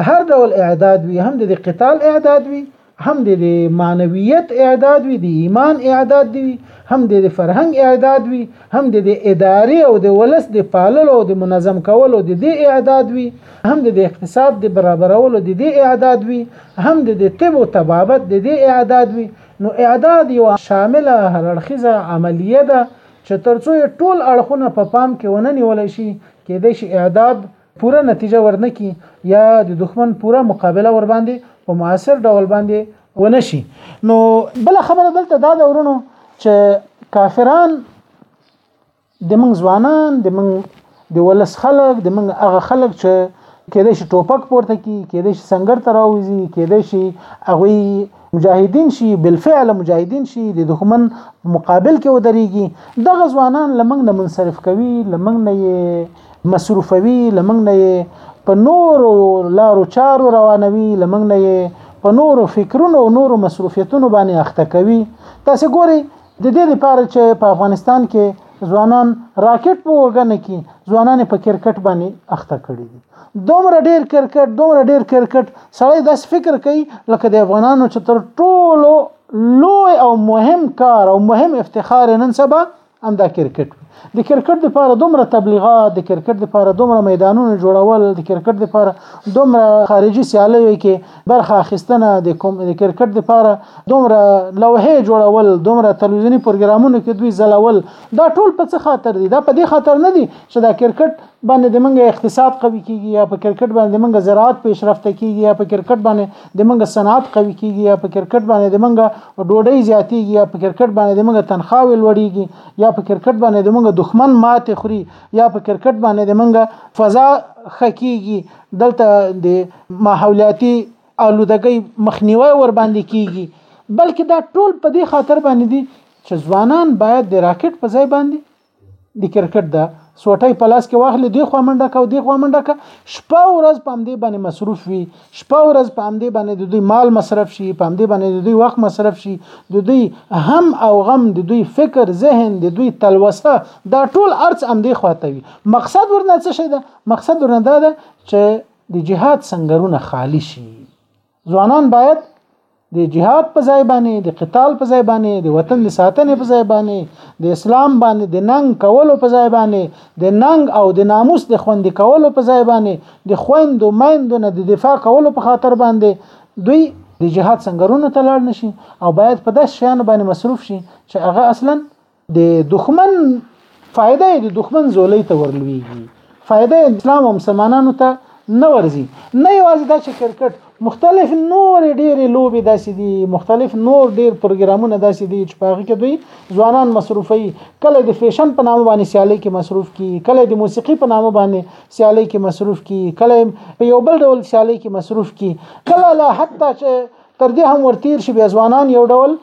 هر ډول اعداد وي هم د قتال اعداد وي هم د معنویت اعداد وي د ایمان اعداد دی هم د فرهنګ اعداد وي هم د ادارې او د ولس د پاللو او د منظم کولو د دې اعداد وي هم د اقتصاد د برابرولو د دې اعداد وي هم د طب او طبابت د دې اعداد وي نو اعداد یو شامله هر اړخیزه عملیه ده چې ترڅو ټول اړخونه په پام کې ونه نیول شي کېدای شي اعداد پوره نتیجه ورنه کړي یا د دښمن پوره مقابله ور باندې په موثر ډول باندې ونه شي نو بل خبره دلته دا د ورونو چې کافران د موږ ځوانان د موږ د ولس خلک د موږ هغه خلک چې کېدای شي ټوپک پورته کی کېدای شي سنگر ته راوځي کېدای شي هغه مجاهدین شي بالفعل مجاهدین شي د دښمن مقابل کې ودرېږي دغه ځوانان لمنګ نه منصرف کوي لمنګ نه مصروفوي لمنګ نه یې په نورو لارو چارو روانوي لمنګ نه یې په نورو فکرونو او نورو مصروفیتونو باندې اخته کوي تاسو ګوري د دې لپاره چې په افغانستان کې ځوانان راکټ په وګنه کې ځوانان په کرکټ باندې اخته کړي دي دومره ډیر کرکټ دومره ډیر کرکټ سړی داس فکر کوي لکه د افغانانو چې تر ټولو لوی او مهم کار او مهم افتخار نن سبا هم دا کرکټ وي د کرکټ لپاره دومره تبلیغات د کرکټ لپاره دومره میدانونه جوړول د کرکټ لپاره دومره خارجي سیالیو کې برخه اخیستنه د کوم د کرکټ لپاره دومره لوحې جوړول دومره تلویزیونی پروګرامونو کې دوی زلول دا ټول په څه خاطر دي دا په دې خاطر نه دي چې دا کرکټ باندې د منګه اقتصاد قوي کیږي یا په کرکټ باندې منګه زراعت پیشرفته کیږي یا په کرکټ باندې د منګ صنعت قوي کیږي یا په کرکټ باندې د منګ ډوډۍ زیاتیږي یا په کرکټ باندې د منګ تنخواوې لوړیږي یا په کرکټ باندې د منګ دښمن ماته خوري یا په کرکټ باندې د منګ فضا خکیږي دلته د ماحولیاتي آلودګۍ مخنیوي ور باندې کیږي بلکې دا ټول په دې خاطر باندې دي چې ځوانان باید د راکټ په ځای باندې د کرکټ د سوټي په لاس کې واخلي دی خو منډه کو دی خو منډه کا شپه ورځ په همدې باندې مصروف وي شپه ورځ په همدې باندې د دوی مال مصرف شي په همدې باندې د دوی وخت مصرف شي د دوی هم او غم د دوی فکر ذهن د دوی تلوسه دا ټول ارڅ همدې خواته وي مقصد ورنه څه شي ده مقصد ورنه دا ده چې د جهاد سنگرونه خالی شي ځوانان باید د جهاد په ځای باندې د قتال په ځای باندې د وطن د ساتنې په ځای باندې د اسلام باندې د ننګ کولو په ځای باندې د ننګ او د ناموس د خوندې کولو په ځای باندې د خويندو میندو نه د دفاع کولو په خاطر باندې دوی د جهاد سنگرونو ته لاړ نشي او باید په داس شیانو باندې مصروف شي چې هغه اصلا د دښمن فائدہ د دښمن زولې ته ورلويږي فائدہ اسلام او مسلمانانو ته نه ورزي نه یوازې دا چې کرکټ مختلف نور ډېرې لوبې داسې دي مختلف نور ډېر پروګرامونه داسې دي چې په هغه کې دوی ځوانان مصروفي کله د فیشن په نامه باندې سیالي کې مصروف کی کله د موسیقي په نامه باندې سیالي کې مصروف کی کله په یو بل ډول سیالي کې مصروف کی کله لا حتی چې تر دې هم ورتیر شي بیا ځوانان یو ډول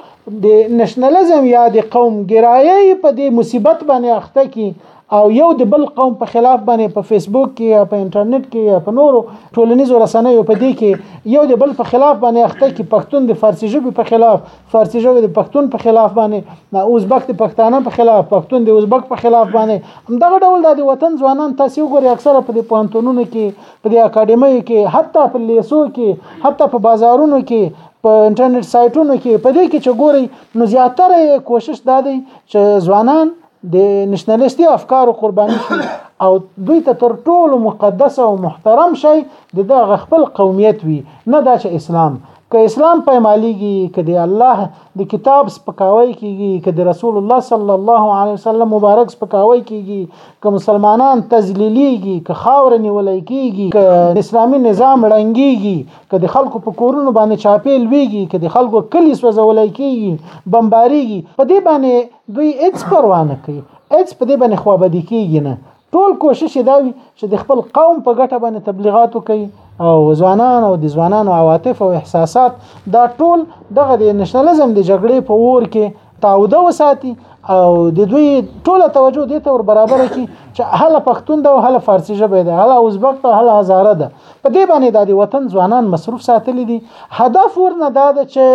د نشنلزم یا د قوم ګرایي په دې مصیبت باندې اخته کی او یو د بل قوم په خلاف باندې په فیسبوک کې یا په انټرنیټ کې یا په نورو ټولنیزو رسنیو په دې کې یو د بل په خلاف باندې اخته کی پښتون د فارسی ژبې په خلاف فارسی ژبه د پښتون په خلاف باندې ازبک د پښتانه په خلاف پښتون د ازبک په خلاف باندې همدغه ډول د وطن ځوانان تاسو وګورئ اکثره په دې پوهنتونونو کې په دې اکاډمۍ کې حتی په لیسو کې حتی په بازارونو کې په انټرنیټ سایټونو کې په دې کې چې ګوري نو زیاتره کوشش دا دی چې ځوانان د نشنلیستي افکارو قرباني شي او دوی ته تر ټولو مقدس او محترم شي د دغه خپل قومیت وي نه دا چې اسلام که اسلام پایمالیږي که د الله د کتاب سپکاوی کیږي که د رسول الله صلی الله علیه وسلم مبارک سپکاوی کیږي که مسلمانان تذلیلیږي که خاور نیولای کیږي که اسلامي نظام ړنګیږي که د خلکو په کورونو باندې چاپې لویږي که د خلکو کلی سوځولای کیږي بمباریږي په دې باندې دوی هیڅ پروا نه کوي هیڅ په دې باندې خوابدي کیږي نه ټول کوشش دا وي چې د خپل قوم په ګټه باندې تبلیغات وکړي او ځوانان او د ځوانانو عواطف او احساسات دا ټول دغه د نشنلزم د جګړې په ور کې تاوده وساتي او د دوی ټوله توجه دې ته ور برابر کړي چې هله پښتون ده او هله فارسی ژبه ده هله ازبک ده هله هزاره ده په دې باندې د وطن ځوانان مصروف ساتلي دي هدف ورنه دا ده چې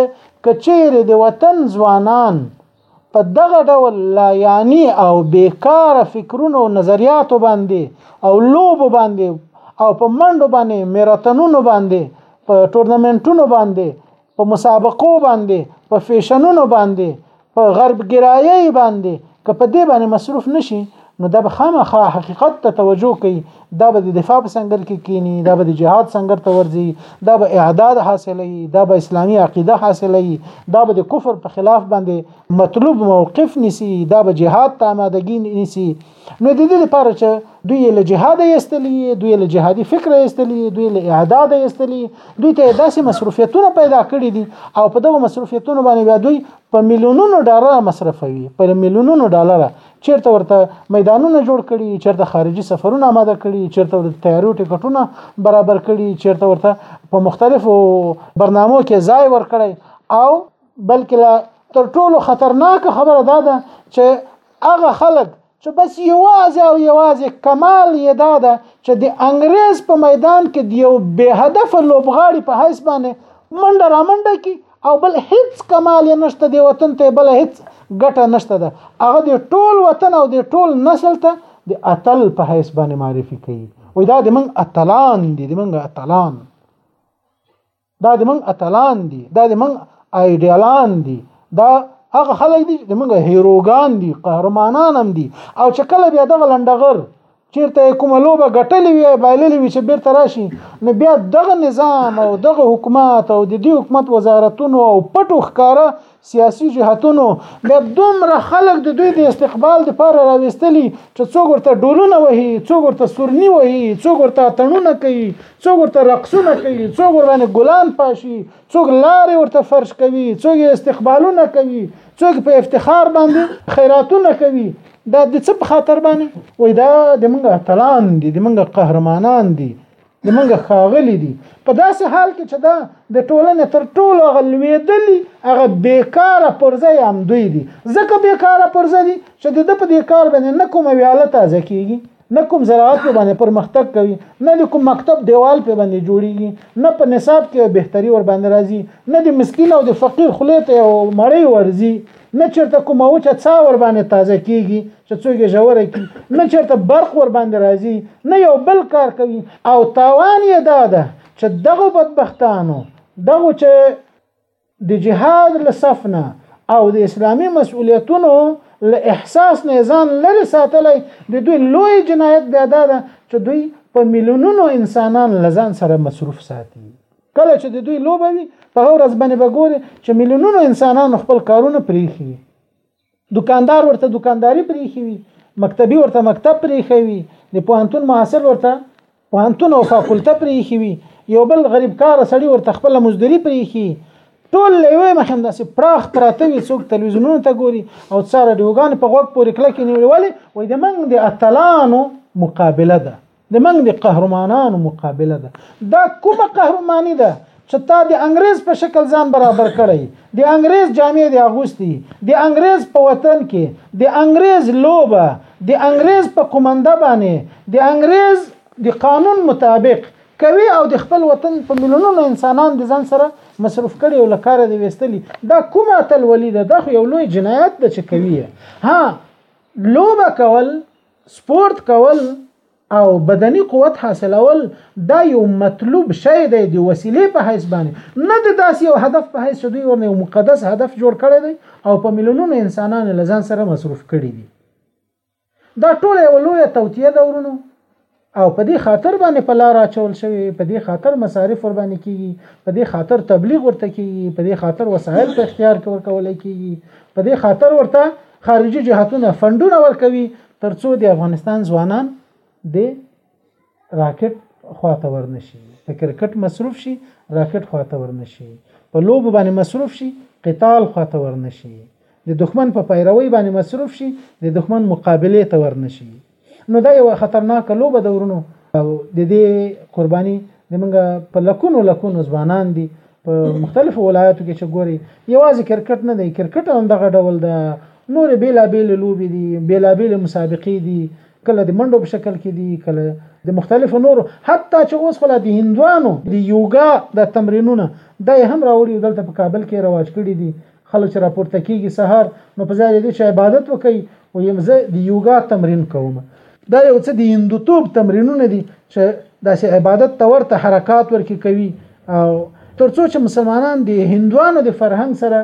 کچېره د وطن ځوانان په دغه ډول لایانی او بیکار فکرونو او نظریاتو باندې او لوب باندې او په منډو باندې میراتنونو باندې په ټورنمنټونو باندې په مسابقو باندې په فیشنونو باندې په غرب ګرایي باندې که په دې باندې مصروف نشي نو دا به خامخا حقیقت ته توجه کوي دا به د دفاع په سنگر کې کینی دا به د جهاد سنگر ته ورځي دا به اعداد حاصلوي دا به اسلامی عقیده حاصلوي دا به د کفر په خلاف باندې مطلوب موقف نسی دا به جهاد ته آمادګی نسی نو د دې لپاره چې دوی له جهاد یستلی دوی له جهادي فکر یستلی دوی له اعداد یستلی دوی ته داسې مصروفیتونه پیدا کړي دي او په دغه مصروفیتونو باندې دوی په میلیونونو ډالر مصرفوي په میلیونونو ډالر چیرته ورته میدانونه جوړ کړي چیرته خارجي سفرونه آماده کړي چیرته ورته تیارو ټیکټونه برابر کړي چیرته ورته په مختلفو برنامو کې ځای ورکړي او بلکې لا تر ټولو خطرناک خبره دا ده چې هغه خلک چې بس یوازې او یوازې کمال یې دا ده چې د انګریز په میدان کې د یو بې هدف لوبغاړي په حیث باندې منډه را منډه کی او بل هیڅ کمال نشته دی وطن ته بل هیڅ ګټه نشته ده هغه دی ټول وطن او دی ټول نسل ته د اتل په حیث باندې معرفي کوي وای دا د من اتلان دي د من اتلان دا د من اتلان دي دا د من ایډیالان دي دا هغه خلک دي د من هیروګان دي قهرمانان هم دي او چې کله بیا دغه لنډغر چیرته کومه لوبه ګټلې وي بایللې وي چې بیرته راشي نو بیا دغه نظام او دغه حکومت او د دې حکومت وزارتونو او پټو ښکارا سیاسي جهاتونو بیا دومره خلک د دوی د استقبال لپاره راوستلي چې څوک ورته ډولونه وهي څوک ورته سورني وهي څوک ورته تڼونه کوي څوک ورته رقصونه کوي څوک ورته ګلان پاشي څوک لارې ورته فرش کوي څوک استقبالونه کوي څوک په افتخار باندې خیراتونه کوي دا د څه په خاطر باندې وای دا د موږ اتلان دي د موږ قهرمانان دي د موږ خاغلي دي په داسې حال کې چې دا د ټولنې تر ټولو غلوېدلي هغه بیکاره پرځه یې هم دوی دي ځکه بیکاره پرځه دي چې د ده په دې کار باندې نه کومه ویاله تازه کېږي نه کوم زراعت په باندې پرمختګ کوي نه د کوم مکتب دیوال په باندې جوړیږي نه په نصاب کې بهتري ور باندې راځي نه د مسکین او د فقیر خله ته یو مړی ورځي نه چرته کوم او چې څا ور باندې تازه کیږي چې څوګ ژوره کی نه چرته برق ور باندې راځي نه یو بل کار کوي او تاوان یې دا ده چې دغه بدبختانو دغه چې د جهاد له صف نه او د اسلامي مسؤلیتونو له احساس نه ځان لري ساتلی د دوی لوی جنایت بیا دا ده چې دوی په میلیونونو انسانان لزان سره مصروف ساتي کله چې د دوی لوبه وي په ورځ باندې بګوري چې میلیونونو انسانان خپل کارونه پریخي دوکاندار ورته دوکانداري پرېښي وي مکتبي ورته مکتب پرېښی وي د پوهنتون محصل ورته پوهنتون او فاکولته پرېښي وي یو بل غریب کار سړی ورته خپل مزدوري پرېښي ټول له یوې مخې همداسې پراخ پراته وي څوک تلویزیونونو ته ګوري او څه راډیوګانې په غوږ پورې کلکې نیولې ولې وایي د موږ د اتلانو مقابله ده د منګ د قهرمانانو مقابله ده دا کومه قهرمانی ده چې تا د انګريز په شکل ځان برابر کړی د انګريز جامې د اغوستي د انګريز په وطن کې د انګريز لوبه د انګريز په قومنده باندې د انګريز د قانون مطابق کوي او د خپل وطن په ملونونو انسانان د ځان سره مصرف کړي او لکاره دی وستلی دا کومه تل ولید دا خو یو لوی جنایت ده چې کوي ها لوبه کول سپورت کول او بدني قوت حاصلول دا یو مطلوب شی دی د وسیلې په حیث باندې نه د داسې یو هدف په حیث چې دوی ورنه یو مقدس هدف جوړ کړی دی او په میلیونونو انسانانو له ځان سره مصروف کړي دي دا ټول یو لوی توتیه ده ورونو او په دې خاطر باندې په لار اچول شوی په دې خاطر مصارف ور باندې کیږي په دې خاطر تبلیغ ورته کیږي په دې خاطر وسایل په اختیار کې ورکول کیږي په دې خاطر ورته خارجي جهاتونه فندونه ورکوي ترڅو د افغانستان ځوانان د راکټ خواته ورنشي په کرکټ مصروف شي راکټ خواته ورنشي په لوب باندې مصروف شي قتال خواته ورنشي د دښمن په پیروي باندې مصروف شي د دښمن مقابله ته ورنشي نو دا یو خطرناک لوبه ده ورونو او د دې قرباني د منګه په لکونو لکونو ځوانان دي په مختلفو ولایتو کې چې ګوري یوازې کرکټ نه دی کرکټ هم دغه ډول ده نور بیلابیل لوبې دي بیلابیل مسابقې دي کله د منډو په شکل کې دي کله د مختلفو نورو حتی چې اوس خلا د هندوانو د یوګا د تمرینونه دا هم راوړي دلته په کابل کې رواج کړی دي خلک چې راپورته کېږي سهار، نو په ځای د دې چې عبادت وکړي، وايي، زه د یوګا تمرین کوم. دا یو څه د هندوتوب تمرینونه دي چې داسې عبادت ته ورته حرکات ورکې کوي او تر څو چې مسلمانان د هندوانو د فرهنګ سره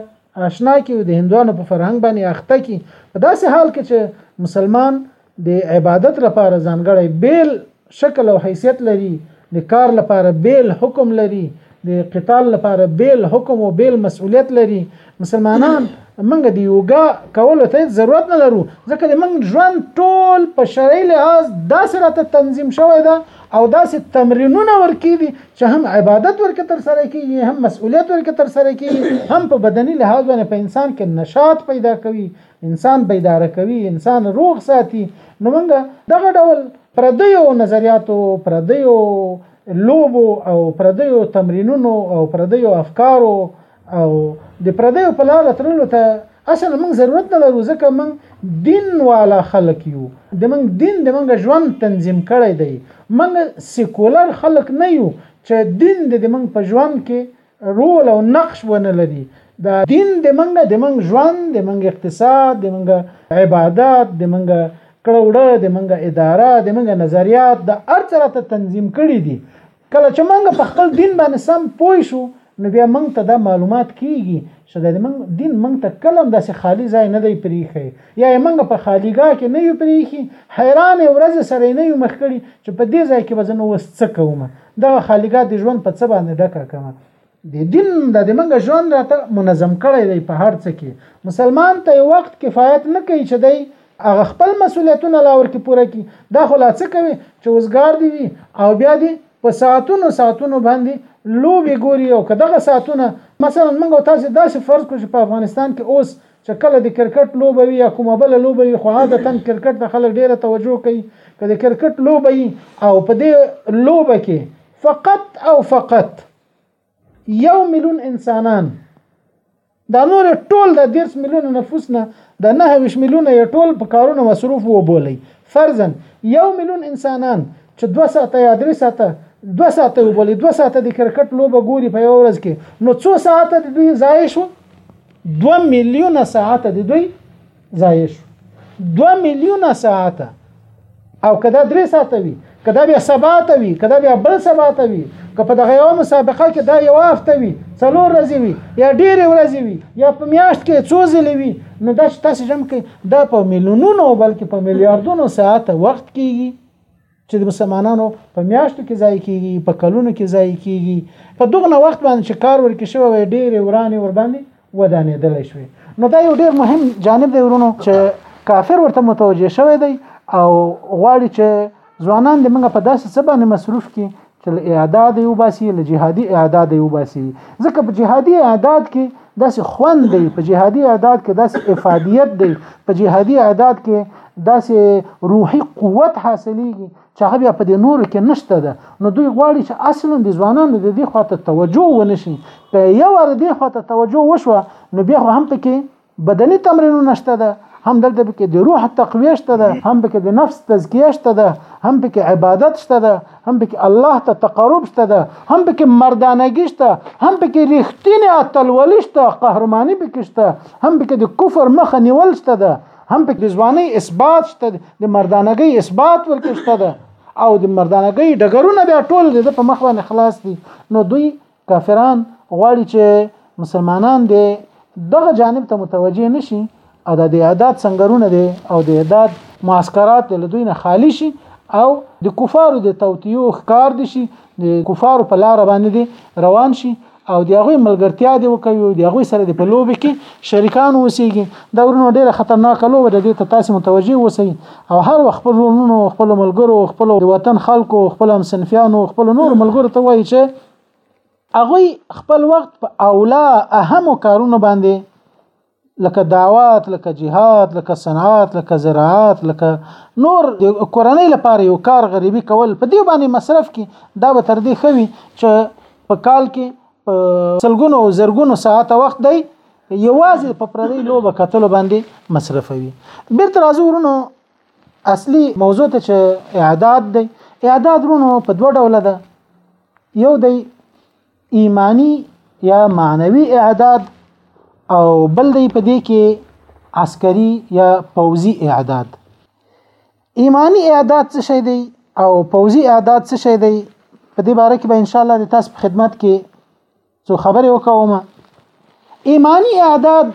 اشنا کړي او د هندوانو په فرهنګ باندې اخته کړي، په داسې حال کې چې مسلمان د عبادت لپاره ځانګړی بیل شکل او حیثیت لري د کار لپاره بیل حکم لري د قتال لپاره بیل حکم او بیل مسؤلیت لري مسلمانان موږ د یوګا کولو ته ضرورت نه لرو ځکه د موږ ژوند ټول په شرعي لحاظ داسې راته تنظیم شوی ده او داسې تمرینونه ورکېږي چې هم عبادت ورکه تر سره کېږي هم مسؤلیت ورکه تر سره کېږي هم په بدني لحاظ باندې په انسان کې نشاط پیدا کوي انسان بیداره کوي، انسان روغ ساتي، نو موږ دغه ډول پردیو نظریاتو، پردیو لوبو او پردیو تمرینونو او پردیو افکارو او د پردیو په لاره تللو ته اصلا موږ ضرورت نه لرو ځکه موږ دین والا خلک یو د موږ دین د موږ ژوند تنظیم کړی دی موږ سیکولر خلک نه یو چې دین د موږ په ژوند کې رول او نقش ونه لري دا دین د منګه د منګ ژوند د منګ اقتصاد د منګ عبادت د منګ کړه وړه د منګ اداره د منګ نظریات د ارتره ته تنظیم کړي دي کله چې منګ په خپل دین باندې سم پوه شو نو بیا منګ ته دا معلومات کیږي چې د منګ دین منګ ته کلم داسې خالی ځای نه دی پریخي یا منګ په خالیګا کې نه یو پریخي حیران ورځ سره نه یو مخ کړي چې په دې ځای کې وزن وس څه کوم دغه خالګا د ژوند په څه باندې ډکه کمه د دین د د منګه ژوند راته منظم کړی دی په هر څه کې مسلمان ته یو وخت کفایت نه کوي چې دی هغه خپل مسولیتونه لاور کې پوره کی دا خو لا څه کوي چې وزګار دی وي او بیا دی په ساعتونو ساعتونو باندې لوبي ګوري او کداغه ساعتونه مثلا موږ تاسو داسې فرض کو چې په افغانستان کې اوس چې کله د کرکټ لوبه وي یا کومه بله لوبه وي خو عادتا کرکټ ته خلک ډیره توجه کوي که د کرکټ لوبه وي او په دې لوبه کې فقط او فقط یو میلیون انسانان دا نور ټول د 10 میلیون نفوس نه د 9 میلیون یې ټول په کارونو مصروف وو بولی فرضاً یو میلیون انسانان چې 2 ساعته یا 3 ساعته 2 ساعته وبولي 2 ساعته د کرکټ لوبه ګوري په یو ورځ کې نو څو ساعته د دوی ضایع شو دوه میلیونه ساعت د دوی ضایع شو دوه میلیونه ساعت او کدا درې ساعت وي کدا بیا سبا ته وي کدا بیا بل سبا ته وي که په دغه یو مسابقه کې دا یو هفته وي څلور ورځې وي یا ډېرې ورځې وي یا په میاشت کې څو ځلې وي نو دا چې تاسو جمع کوي دا په میلیونونو بلکې په میلیارډونو ساعت وخت کېږي چې د مسلمانانو په میاشتو کې ځای کیږي په کلونو کې ځای کیږي په دغه وخت باندې چې کار ورکې شوی وي ډېرې ورانې ور باندې ودانېدلی شوې نو دا یو ډېر مهم جانب دی ورونو چې کافر ورته متوجه شوی دی او غواړي چې ځوانان د موږ په داسې څه باندې مصروف کړي چې له اعداد یو باسي له جهادي اعداد یو باسي ځکه په جهادي اعداد کې داسې خوند دی په جهادي اعداد کې داسې افادیت دی په جهادي اعداد کې داسې روحي قوت حاصلېږي چې هغه بیا په دې نور کې نشته ده نو دوی غواړي چې اصلا د ځوانانو د دې خواته توجه ونشي په یو ور دې خواته توجه وشوه نو بیا هم پکې بدني تمرینونه شته ده هم دلته پکې د روح تقویه شته ده هم پکې د نفس تزکیه شته ده هم پکې عبادت شته ده هم پکې الله ته تقرب شته ده هم پکې مردانګي شته هم پکې رښتینی اتلولي شته قهرماني پکې شته هم پکې د کفر مخه نیول شته ده هم پکې د ځواني اثبات شته د مردانګي اثبات ورکشته ده او د مردانګي ډګرونه بیا ټول د په مخ باندې خلاص دي نو دوی کافران غواړي چې مسلمانان دې دغه جانب ته متوجه نشي او د اعداد سنگرونه دي او د اعداد معسكرات له دوی نه خالی شي او د کفارو د توتیو ښکار دي شي د کفارو په لار باندې روان شي او د هغوی ملګرتیا دی وکوي او د هغوی سره د په لوبې کې شریکان اوسېږي دا ورونو ډېره خطرناکه لوبه ده دې ته تاسو متوجه اوسئ او هر وخت خپل ورونو خپل ملګرو خپل وطن خلکو خپل همصنفیانو خپل نور ملګرو ته وایي چې هغوی خپل وخت په اولا اهمو کارونو باندې لکه دعوات لکه جهاد لکه صنعات لکه زراعت لکه نور کورنۍ لپاره یو کار غریبي کول په دې باندې مصرف کې دا به تر دې خوي چې په کال کې سلګونو او زرګونو ساعت وخت دی یوازې په پردی لوبه کتلو باندې مصرفوي بیرته راځو ورونو اصلي موضوع ته چې اعداد دی اعداد ورونو په دوه ډوله ده یو دی ایمانی یا معنوي اعداد او بل دی په دې کې عسکري یا پوزي اعداد ایمانی اعداد څه شي دی او پوزي اعداد څه شي دی په دې باره کې به ان شاء الله د تاسو په خدمت کې څو خبرې وکوم ایمانی اعداد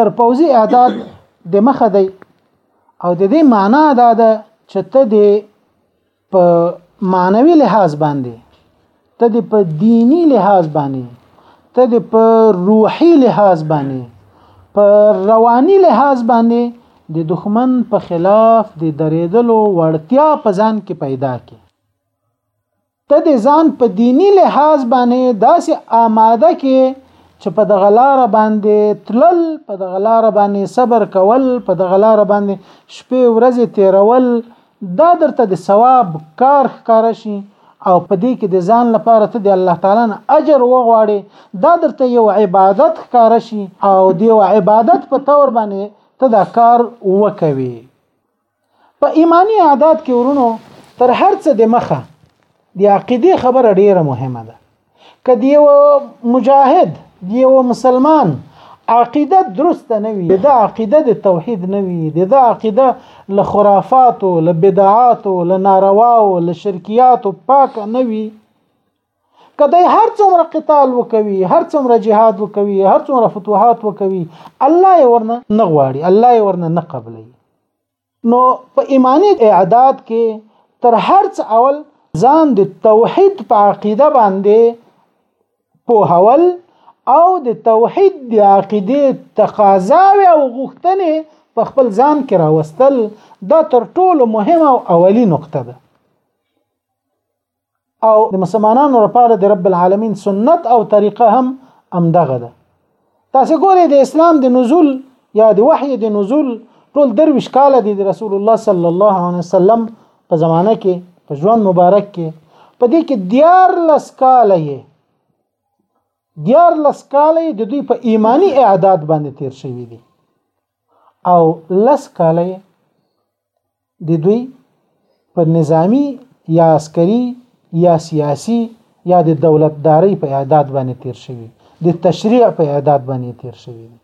تر پوزي اعداد د مخه دی او د دې معنا دا ده چې ته د په معنوي لحاظ باندې ته د په دینی لحاظ باندې ته د په روحي لحاظ باندې په رواني لحاظ باندې د دښمن په خلاف د درېدلو وړتیا په ځان کې پیدا کی ته دې ځان په دیني لحاظ باندې داسې آماده کې چې په دغه لار باندې تلل په دغه لار باندې صبر کول په دغه لار باندې شپې ورځې تیرول دا درته د ثواب کار ښکار شي او په دې کې د ځان لپاره ته د الله تعالی نه اجر وغواړي دا درته یو عبادت ښکار شي او د یو عبادت په تور باندې ته دا کار وکوي په ایمانی عادات کې ورونو تر هر څه د مخه د عقیده خبره ډیره مهمه ده که دی یو مجاهد دی یو مسلمان عقیده درسته نه وي دا عقیده د توحید نه وي دا عقیده له خرافاتو له بدعاتو له نارواو له شرکیاتو پاک نه وي کدی هر څومره قتال وکوي هر څومره جهاد وکوي هر څومره فتوحات وکوي الله یې ورنه نه غواړي الله یې ورنه نه قبلي نو په ایمانی اعداد کې تر هر څه اول ځان د توحید په عقیده باندې پوهول او د توحید د عقیده تقاضاوي او غوښتنې په خپل ځان کې راوستل دا تر ټولو مهمه او اولی نقطه ده او د مسلمانانو لپاره د رب العالمین سنت او طریقه هم امدغه ده تاسو ګورئ د اسلام د نزول یا د وحی د نزول ټول درویش کال دی د رسول الله صلی الله علیه وسلم په زمانه کې په ژوند مبارک کې په دې کې دیار لس کال یې دیار لس کال یې د دوی په ایمانی اعداد باندې تیر شوی دی او لس کال یې د دوی په نظامی یا عسکری یا سیاسی یا د دولتدارۍ په اعداد باندې تیر شوی د تشریع په اعداد باندې تیر شوی دی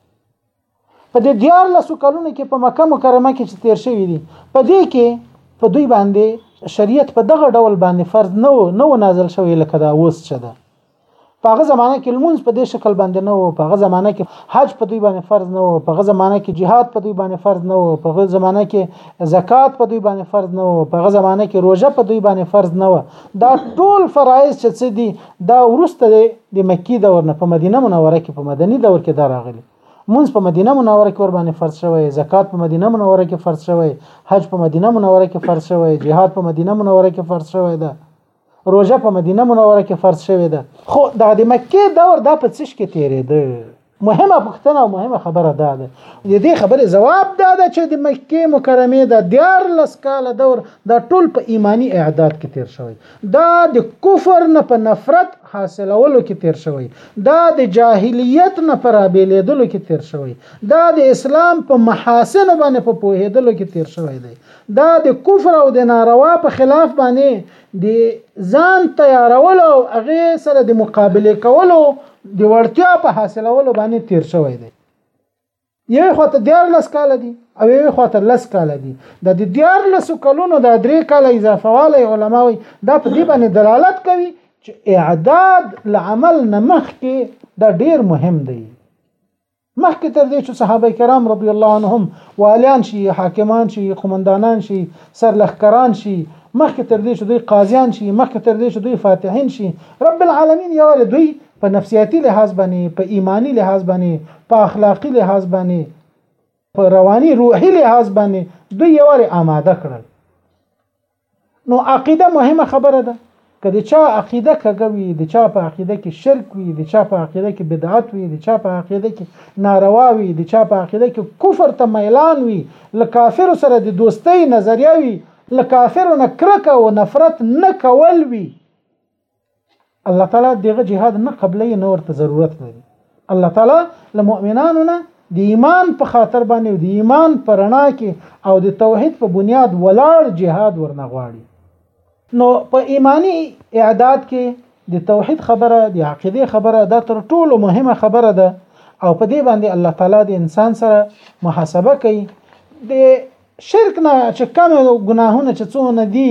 په دې دیار لسو کلونو کې په مکه مکرمه کې چې تیر شوی دی په دې کې په دوی باندې شریعت په دغه ډول باندې فرض نه و نه و نازل شوی لکه دا اوس چې ده په هغه زمانه کې لمونځ په دې شکل باندې نه وو په هغه زمانه کې حج په دوی باندې فرض نه وو په هغه زمانه کې جهاد په دوی باندې فرض نه وو په هغه زمانه کې زکات په دوی باندې فرض نه وو په هغه زمانه کې روزه په دوی باندې فرض نه وو دا ټول فرایض چې څه دي دا ورسته دي د مکی دور نه په مدینه منوره کې په مدني دور کې دا راغلي مونږ په مدینه منوره کې ور باندې فرض شوی زکات په مدینه منوره کې فرض شوی حج په مدینه منوره کې فرض شوی جهاد په مدینه منوره کې فرض شوی ده روژه په مدینه منوره کې فرض شوې ده خو دغه د مکې دور دا په څه کې تیرېده مهمه پوښتنه او مهمه خبره دا ده د دې خبرې ځواب دا ده چې د مکې مکرمې د دیار لس کال دور دا ټول په ایمانی اعداد کې تیر شوی دا د کفر نه په نفرت حاصلولو کې تیر شوی دا د جاهلیت نه پر ابېلېدلو کې تیر شوی دا د اسلام په محاسن باندې په پوهېدلو کې تیر شوی دی دا د کفر او د ناروا په خلاف باندې د ځان تیارولو او هغه سره د مقابله کولو د وړتیا په حاصلولو باندې تیر شوی دی یو خواته دیار لس کال دي او یو خواته لس کال دي د دې دیار لس کلونو د درې کال اضافه والی علماوی دا په دې باندې دلالت کوي چې اعداد لعمل نمخ کې دا ډیر مهم دی مخکې تر دې چې صحابه کرام رضی الله عنهم والیان شي حاکمان شي قومندانان شي سرلخکران شي مخکې تر دې چې دوی قاضیان شي مخکې تر دې چې دوی فاتحین شي رب العالمین یوازې دوی په نفسیاتي لحاظ باندې په ایمانی لحاظ باندې په اخلاقی لحاظ باندې په رواني روحي لحاظ باندې دوی یوازې آماده کړل نو عقیده مهمه خبره ده که د چا عقیده کږه وي د چا په عقیده کې شرک وي د چا په عقیده کې بدعت وي د چا په عقیده کې ناروا وي د چا په عقیده کې کفر ته میلان وي له کافر سره د دوستۍ نظریه وي له کافرو نه کرکه او نفرت نه کول وي الله تعالی دغه جهاد نه قبلې نه ورته ضرورت لري الله تعالی له مؤمنانو نه د ایمان په خاطر باندې د ایمان پر رڼا کې او د توحید په بنیاد ولاړ جهاد ورنه غواړي نو په ایمانی اعداد کې د توحید خبره د عقیده خبره دا تر ټولو مهمه خبره ده او په دې باندې الله تعالی د انسان سره محاسبه کوي د شرک نه چې کم ګناهونه چې څونه دي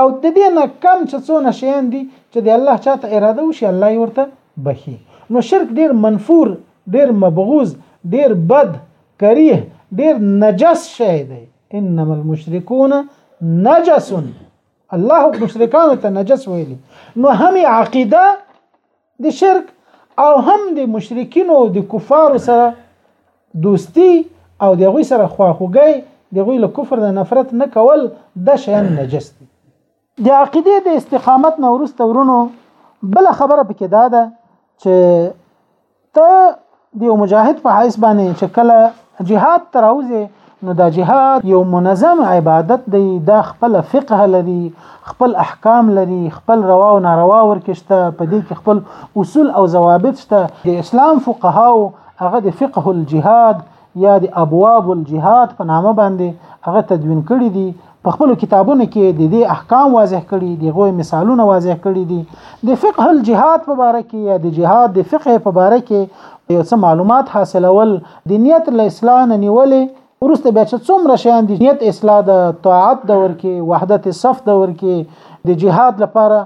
او د دې نه کم چې څونه شیان دي چې د الله چاته اراده وشي الله یې ورته بخي نو شرک ډیر منفور ډیر مبغوز ډیر بد کریه ډیر نجس شی دی انما المشركون نجس الله مشرکان ته نجس ویلي نو هم عقیده د شرک او هم د مشرکینو د کفارو سره دوستی او د غوی سره خواخوږی د غوی له کفر نه نفرت نه کول د شیان نجس دي د عقیده د استقامت نه ورسته ورونو بل خبره پکې دا ده چې ته دی او مجاهد په حیث باندې چې کله جهاد تراوزه نو دا جهاد یو منظم عبادت دی دا خپل فقه لري خپل احکام لري خپل روا او ناروا ورکشته په دې کې خپل اصول او ضوابط شته د اسلام فقهاو هغه د فقه الجهاد یا د ابواب الجهاد په نامه باندې هغه تدوین کړی دي په خپل کتابونو کې د دې احکام واضح کړي دي غوې مثالونه واضح کړي دي د فقه الجهاد په باره کې یا د جهاد د فقه په باره کې یو څه معلومات حاصلول د نیت له اصلاح نه نیولې ورسته بیا چې څومره شیان دي نیت اصلاح د طاعت دور کې وحدت صف دور کې د جهاد لپاره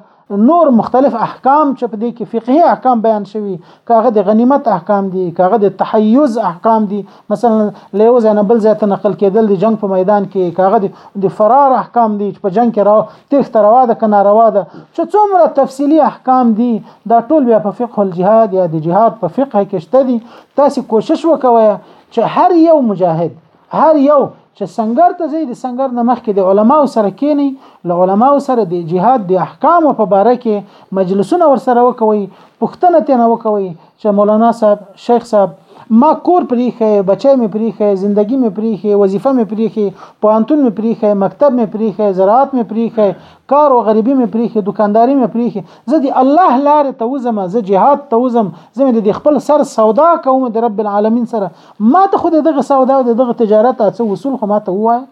نور مختلف احکام چې په دې کې فقهي احکام بیان شوي کاغه د غنیمت احکام دي کاغه د تحیز احکام دي مثلا لیو زنه بل ځای ته نقل کېدل د جنگ په میدان کې کاغه د فرار احکام دي چې په جنگ کې راو تخت روا ده کنه روا ده چې څومره تفصیلی احکام دي دا ټول بیا په فقه الجهاد یا د جهاد په فقه کې شته دي تاسو کوشش وکوئ چې هر یو مجاهد هر یو چې سنگر ته ځي د سنگر نه مخکې د علماو سره کینی له علماو سره د جهاد د احکام په باره کې مجلسونه ورسره وکوي پښتنه تنه وکوي چې مولانا صاحب شیخ صاحب ما کور پریخه بچی مې پریخه زندگی مې پریخه وظیفه مې پریخه پوهنتون مې پریخه مکتب مې پریخه زراعت مې پریخه کار او غریبی مې پریخه دکانداری مې پریخه زه د الله لارې ته وزم زه جهاد ته وزم زه د خپل سر سودا کوم د رب العالمین سره ما ته خو د دغه سودا او د دغه تجارت څه وصول خو ما ته ووایه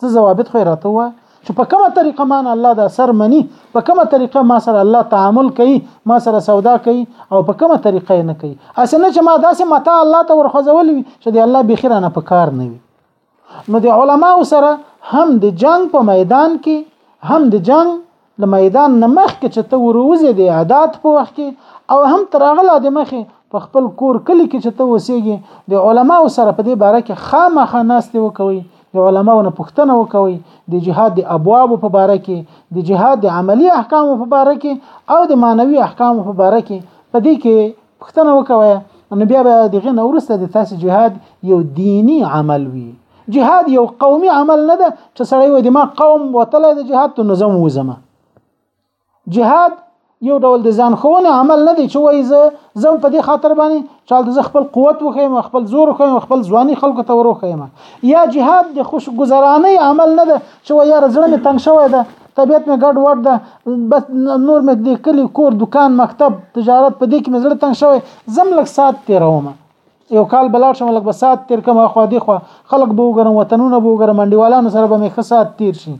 څه ضوابط خو راته ووایه چې په کومه طریقه ما نه الله دا سر مني په کومه طریقه ما سره الله تعامل کوي ما سره سودا کوي او په کومه طریقه نه کوي اسنه چې ما داسې متا الله ته ورخوځولې چې د الله بخیرانه په کار نه وي نو د علماو سره هم د جنگ په میدان کې هم د جنگ د میدان نه مخکې چې ته وروزې د عادت په وخت کې او هم تر هغه لا د مخې په خپل کور کلی کې چې ته اوسېږي د علماو سره په دې باره کې خامخا ناستې وکوي د علماو نه پوښتنه وکوي د جهاد د ابواب په باره کې د جهاد د عملی احکام په باره کې او د معنوي احکام په باره کې په دې کې پوښتنه وکوي نو بیا به دغه نورسته د تاسو جهاد یو دینی عمل وي جهاد یو قومي عمل نه ده چې سړی و د ما قوم وتل د جهاد ته نظم وزمه جهاد یو ډول د ځان خونه عمل نه دی چې وای زه زم په دې خاطر باندې چالت زه خپل قوت وخیم خپل زور وخیم خپل ځواني خلکو ته وروخیم یا جهاد د خوش گذرانه عمل نه ده چې وای یار زړه می تنگ شوی ده طبیعت مې ګډ وډ ده بس نور مې د کلی کور دکان مکتب تجارت په دې کې مې زړه تنګ شوی زم لږ سات تیروم یو کال بلاړ شم لږ به سات تیر کوم خو دې خو خلک به وګرم وطنونه به وګرم منډیوالانو سره به مې ښه سات تیر شي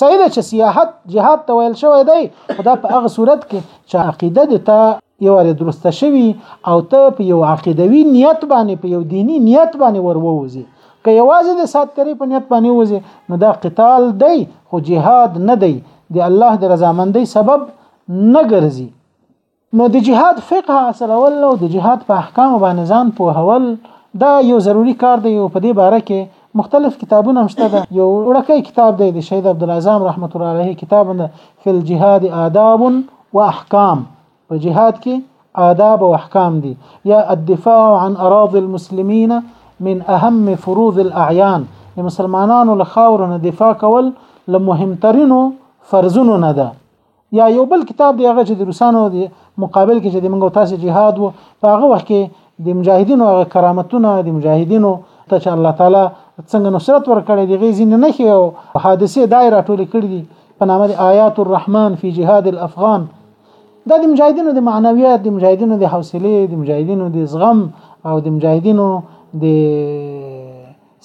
صحیح ده چې سیاحت جهاد ته ویل شوی دی خو دا په هغه صورت کې چې عقیده دې ته یو لري درسته شوی او ته په یو عقیدوي نیت باندې په یو دینی نیت باندې ورووځي که یوازې د ساتکري په نیت باندې وځي نو دا قتال دی خو جهاد نه دی د الله د رضامندۍ سبب نه ګرځي نو د جهاد فقه اصلول او د جهاد په احکام باندې ځان پوهول دا یو ضروری کار دی او په دې باره کې مختلف کتابونه هم شته یو وړکی کتاب دی د شهید عبدالعظام رحمت الله علیه کتاب فی الجهاد آداب و احکام په جهاد کې آداب او احکام دي یا الدفاع عن اراضي المسلمين من اهم فروض الاعيان د مسلمانانو له خاور نه دفاع کول له مهمترینو فرضونو نه ده یا یو بل کتاب دی هغه چې د روسانو دی مقابل کې چې د منګو تاسو جهاد وو په هغه وخت کې د مجاهدینو هغه کرامتونه د مجاهدینو ته چې الله تعالی څنګه نصرت ورکړي دی غي زین نه خي او حادثه دایره ټول کړی دی په نامه د آیات الرحمن فی جهاد الافغان دا د مجاهدینو د معنویت د مجاهدینو د حوصله د مجاهدینو د زغم او د مجاهدینو د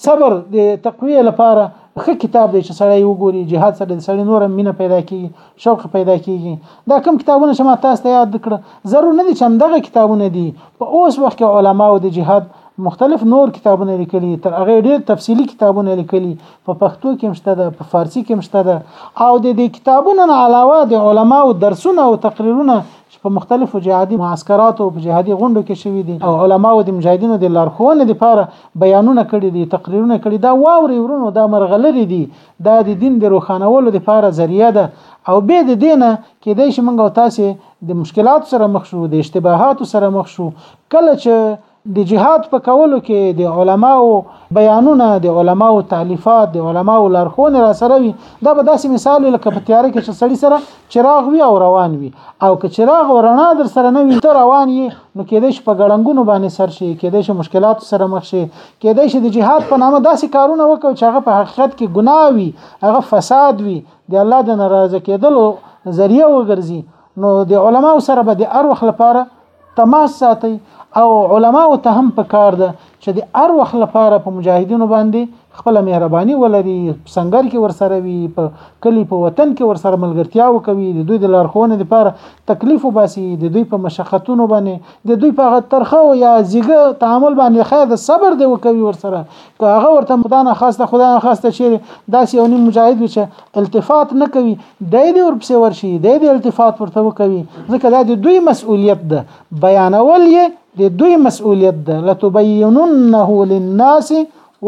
صبر د تقویه لپاره ښه کتاب دی چې سړی وګوري جهاد سره د سړی نور مینه پیدا کیږي شوق پیدا کیږي دا کوم کتابونه چې ما تاسو ته یاد کړ ضرور نه دي چې همدغه کتابونه دي په اوس وخت کې علما او د جهاد مختلف نور کتابونه لیکلي تر هغه ډیر تفصیلی کتابونه لیکلي په پښتو کې هم شته ده په فارسي کې هم شته ده او د دې کتابونو نه علاوه د علماو درسونه او تقریرونه چې په مختلفو جهادي معسکراتو او په جهادي غونډو کې شوي دي او علماو د مجاهدینو د لارښوونې لپاره بیانونه کړي دي تقریرونه کړي دا واوري ورونو دا مرغلري دي دا د دین د روښانولو لپاره ذریعہ ده او به د دینه کې د شي منګو تاسو د مشکلات سره مخ شو د اشتباهات سره مخ شو کله چې د جهاد په کولو کې د علماو بیانونه د علماو تالیفات د علماو لارښوونې را سره وي دا به داسې مثال وي لکه په تیاره کې چې سړی سره چراغ وي او روان وي او که چراغ او رڼا در سره نه وي ته روان یې نو کېدای شي په ګړنګونو باندې سر شي کېدای شي مشکلات سره مخ شي کېدای شي د جهاد په نامه داسې کارونه وکړي چې هغه په حقیقت کې ګناه وي هغه فساد وي د الله د ناراضه کېدلو ذریعہ وګرځي نو د علماو سره به د اروخ لپاره تماس ساتي او علما او ته هم پکار ده چې د هر وخت لپاره په مجاهدینو باندې خپل مهرباني ولري سنگر کې ورسره وي په کلی په وطن کې ورسره ملګرتیا وکوي د دوی د لارښوونې لپاره تکلیف وباسي د دوی په مشقتونو باندې د دوی په هغه ترخه او یا زیګه تعامل باندې خیر د صبر دی وکوي ورسره که هغه ورته مدانه خاصه خدای خاصه چې داسې یو نیم مجاهد وي چې التفات نه کوي د دې ورپسې ورشي د دې التفات ورته وکوي ځکه دا د دوی مسؤلیت ده بیانول یې د دوی مسؤلیت ده لتبیننه للناس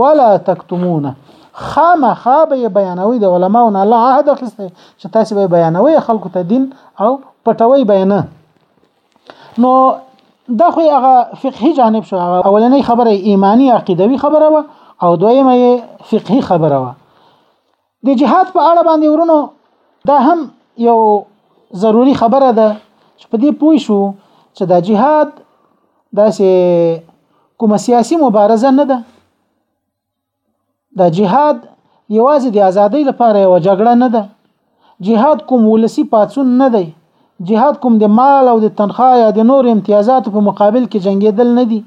ولا تکتمونه خامخا به یې بیانوي د علماو نه الله عهد اخیسته چې تاسو به بیانوي خلکو ته دین او پټوي بیانه نو دا خو هغه فقهي جانب شو هغه اولنۍ خبره ایمانی عقیدوي خبره وه او دویمه یې فقهي خبره وه د جهاد په اړه باندې ورونو دا هم یو ضروری خبره ده چې په دې پوه شو چې دا جهاد داسې کومه سیاسي مبارزه نه ده دا جهاد یوازې د ازادۍ لپاره یو جګړه نه ده جهاد کوم ولسی پاتون نه دی جهاد کوم د مال او د تنخواه یا د نور امتیازاتو په مقابل کې جنگیدل نه دي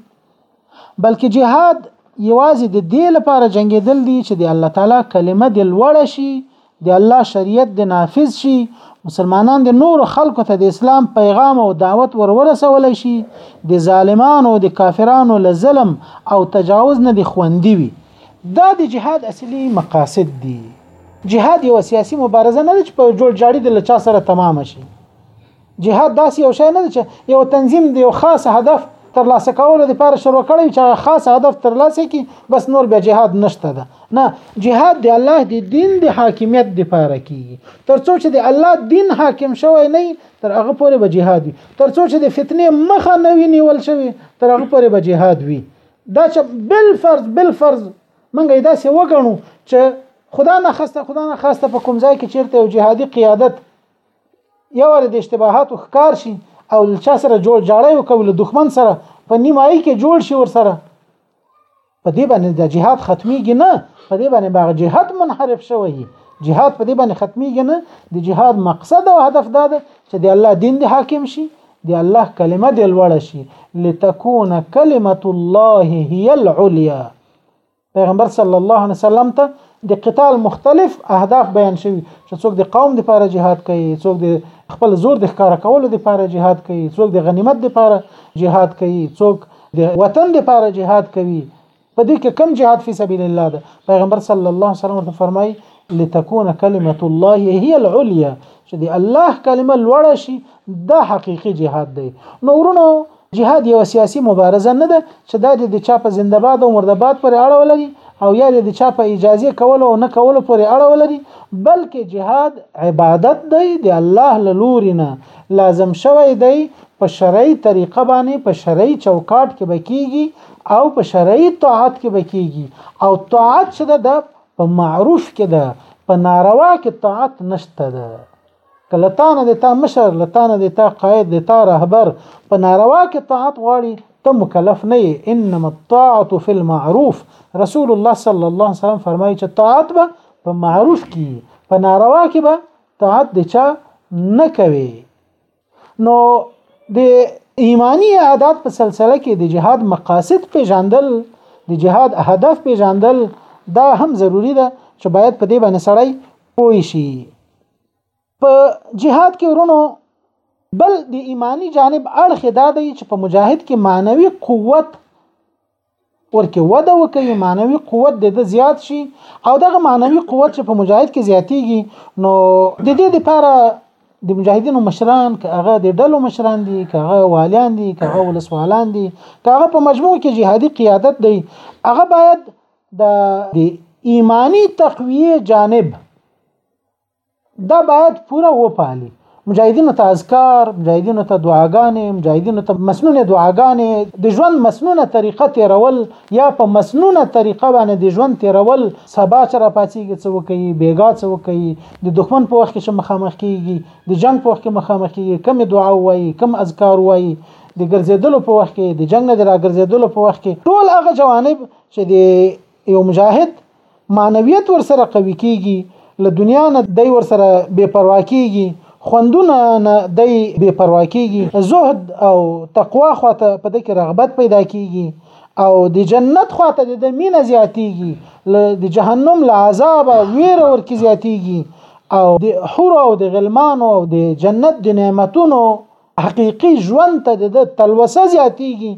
بلکې جهاد یوازې د دې لپاره جنگیدل دي چې د الله تعالی کلمه د لوړه شي د الله شریعت د نافذ شي مسلمانان د نور خلکو ته د اسلام پیغام او دعوت ورورسول شي د ظالمانو د کافرانو له ظلم او تجاوز نه د خوندي وي دا د جهاد اصلي مقاصد دي جهاد یو سیاسي مبارزه نه ده چې په جوړ جاړي د لچا سره تمام شي جهاد داسې یو شی نه دی چې یو تنظیم دی یو خاص هدف تر لاسه کولو لپاره شروع کړی چې خاص هدف تر لاسه کی بس نور به جهاد نشته ده نه جهاد دی الله دی دین دی حاکمیت دی لپاره کیږي ترڅو چې د الله دین حاکم شوی نه تر هغه پورې به جهاد وي ترڅو چې د فتنې مخه نه وي نیول شوی تر هغه پورې به جهاد وي دا چې بل فرض بل فرض منګه دا څه وګڼو چې خدا نه خسته خدا نه خسته په کوم ځای کې چیرته یو جهادي قیادت یو ور د اشتباهات ښکار شي او چا سره جوړ جاړی وکړي له دښمن سره په نیمایي کې جوړ شي ور سره په دې باندې د جهاد ختميږي نه په دې باندې باغ جهاد منحرف شوی جهاد په دې باندې ختميږي نه د جهاد مقصد او هدف دا ده چې د الله دین د حاکم شي د الله کلمه د لوړ شي لتكون کلمه الله هي العليا پیغمبر صلی الله علیه وسلم ته د قتال مختلف اهداف بیان شوي چې څوک د قوم لپاره جهاد کوي څوک د خپل زور د ښکارا کولو لپاره جهاد کوي څوک د غنیمت لپاره جهاد کوي څوک د وطن لپاره جهاد کوي په دې کې کم جهاد فی سبیل الله ده پیغمبر صلی الله علیه وسلم ورته فرمایي لتكون كلمه الله هي العليا چې د الله کلمه لوړه شي دا حقيقي جهاد دی نو ورونو جهاد یو سیاسي مبارزه نه ده چې دا د چا په زنده باد او مرده باد پورې اړه ولري او یا د چا په اجازه کولو او نه کولو پورې اړه ولري بلکې جهاد عبادت دی د الله له لوري نه لازم شوی دی په شرعي طریقه باندې په شرعي چوکاټ کې به کیږي او په شرعي طاعت کې به کیږي او طاعت چې ده په معروف کې ده په ناروا کې طاعت نشته ده که له تا نه د تا مشر له تا نه د تا قائد د تا رهبر په ناروا کې طاعت غواړي ته مکلف نه یې انما الطاعت فی المعروف رسول الله صلی الله علیه وسلم فرمایي چې طاعت به په معروف کې په ناروا کې به طاعت د چا نه کوي نو د ایمانی عادت په سلسله کې د جهاد مقاصد پیژندل د جهاد هدف پیژندل دا هم ضروری ده چې باید په دې باندې سړی پوه شي په جهاد کې ورونو بل د ایمانی جانب اړخ دا دی چې په مجاهد کې معنوي قوت ورکه وده وکړي معنوي قوت د د زیات شي او دغه معنوي قوت چې په مجاهد کې زیاتیږي نو د دې لپاره د مجاهدینو مشران که هغه د ډلو مشران دي که هغه والیان دي که هغه ولسوالان دي که هغه په مجموع کې جهادي قیادت دی هغه باید د ایمانی تقویه جانب دا باید پوره وپالي مجاهدینو ته اذکار مجاهدینو ته دعاګانې مجاهدینو ته مسنونه دعاګانې د ژوند مسنونه طریقه تیرول یا په مسنونه طریقه باندې د ژوند تیرول سبا چې را پاتېږي څه وکړي بیګا څه وکړي د دښمن په وخت کې چې مخامخ کیږي د جنگ په وخت کې مخامخ کیږي کم دعا وایي کم اذکار وایي د ګرځېدلو په وخت کې د جنگ نه د راګرځېدلو په وخت کې ټول هغه جوانب چې د یو مجاهد معنویت ورسره قوي کیږي له دنیا نه دی ورسره بې پروا کیږي خوندونه نه دی بې پروا کیږي زهد او تقوا خواته په دې کې رغبت پیدا کیږي او د جنت خواته د مینه زیاتیږي د جهنم له عذاب او ویر ورکی زیاتیږي او د حور او د غلمانو او د جنت د نعمتونو حقيقي ژوند ته د تلوسه زیاتیږي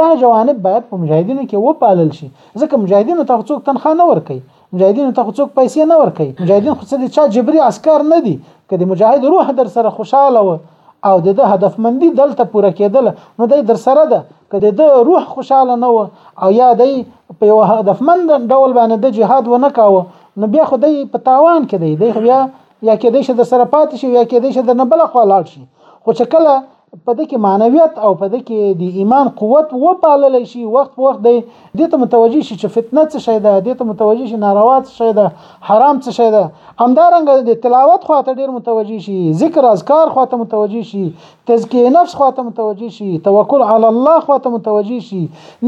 دا جوانب باید په مجاهدینو کې وپالل شي ځکه مجاهدینو ته څوک تنخواه نه ورکوي مجاهدینو ته څوک پیسې نه ورکوي مجاهدین خو څه دي چا جبري عسكر نه دي که د مجاهد روح در سره خوشاله و او د د هدفمندي دلته پوره کېدل نو د در سره ده که د د روح خوشاله نه و او یا د په یو هدفمند ډول باندې د جهاد و نه کاوه نو بیا خو د په تاوان کې دی دی خو بیا یا کېدې شي د سره پاتې شي یا کېدې شي د نه بل خوا لاړ شي خو چې کله په دې کې معنویت او په دې کې د ایمان قوت و پالل شي وخت وخت دی دې ته متوجي شي چې فتنه څه شي ده دې ته متوجي شي ناروا څه شي ده حرام څه شي ده همدارنګ د تلاوت خو ته ډیر متوجي شي ذکر اذکار خو ته متوجي شي تزکیه نفس خو ته متوجي شي توکل علی الله خو ته متوجي شي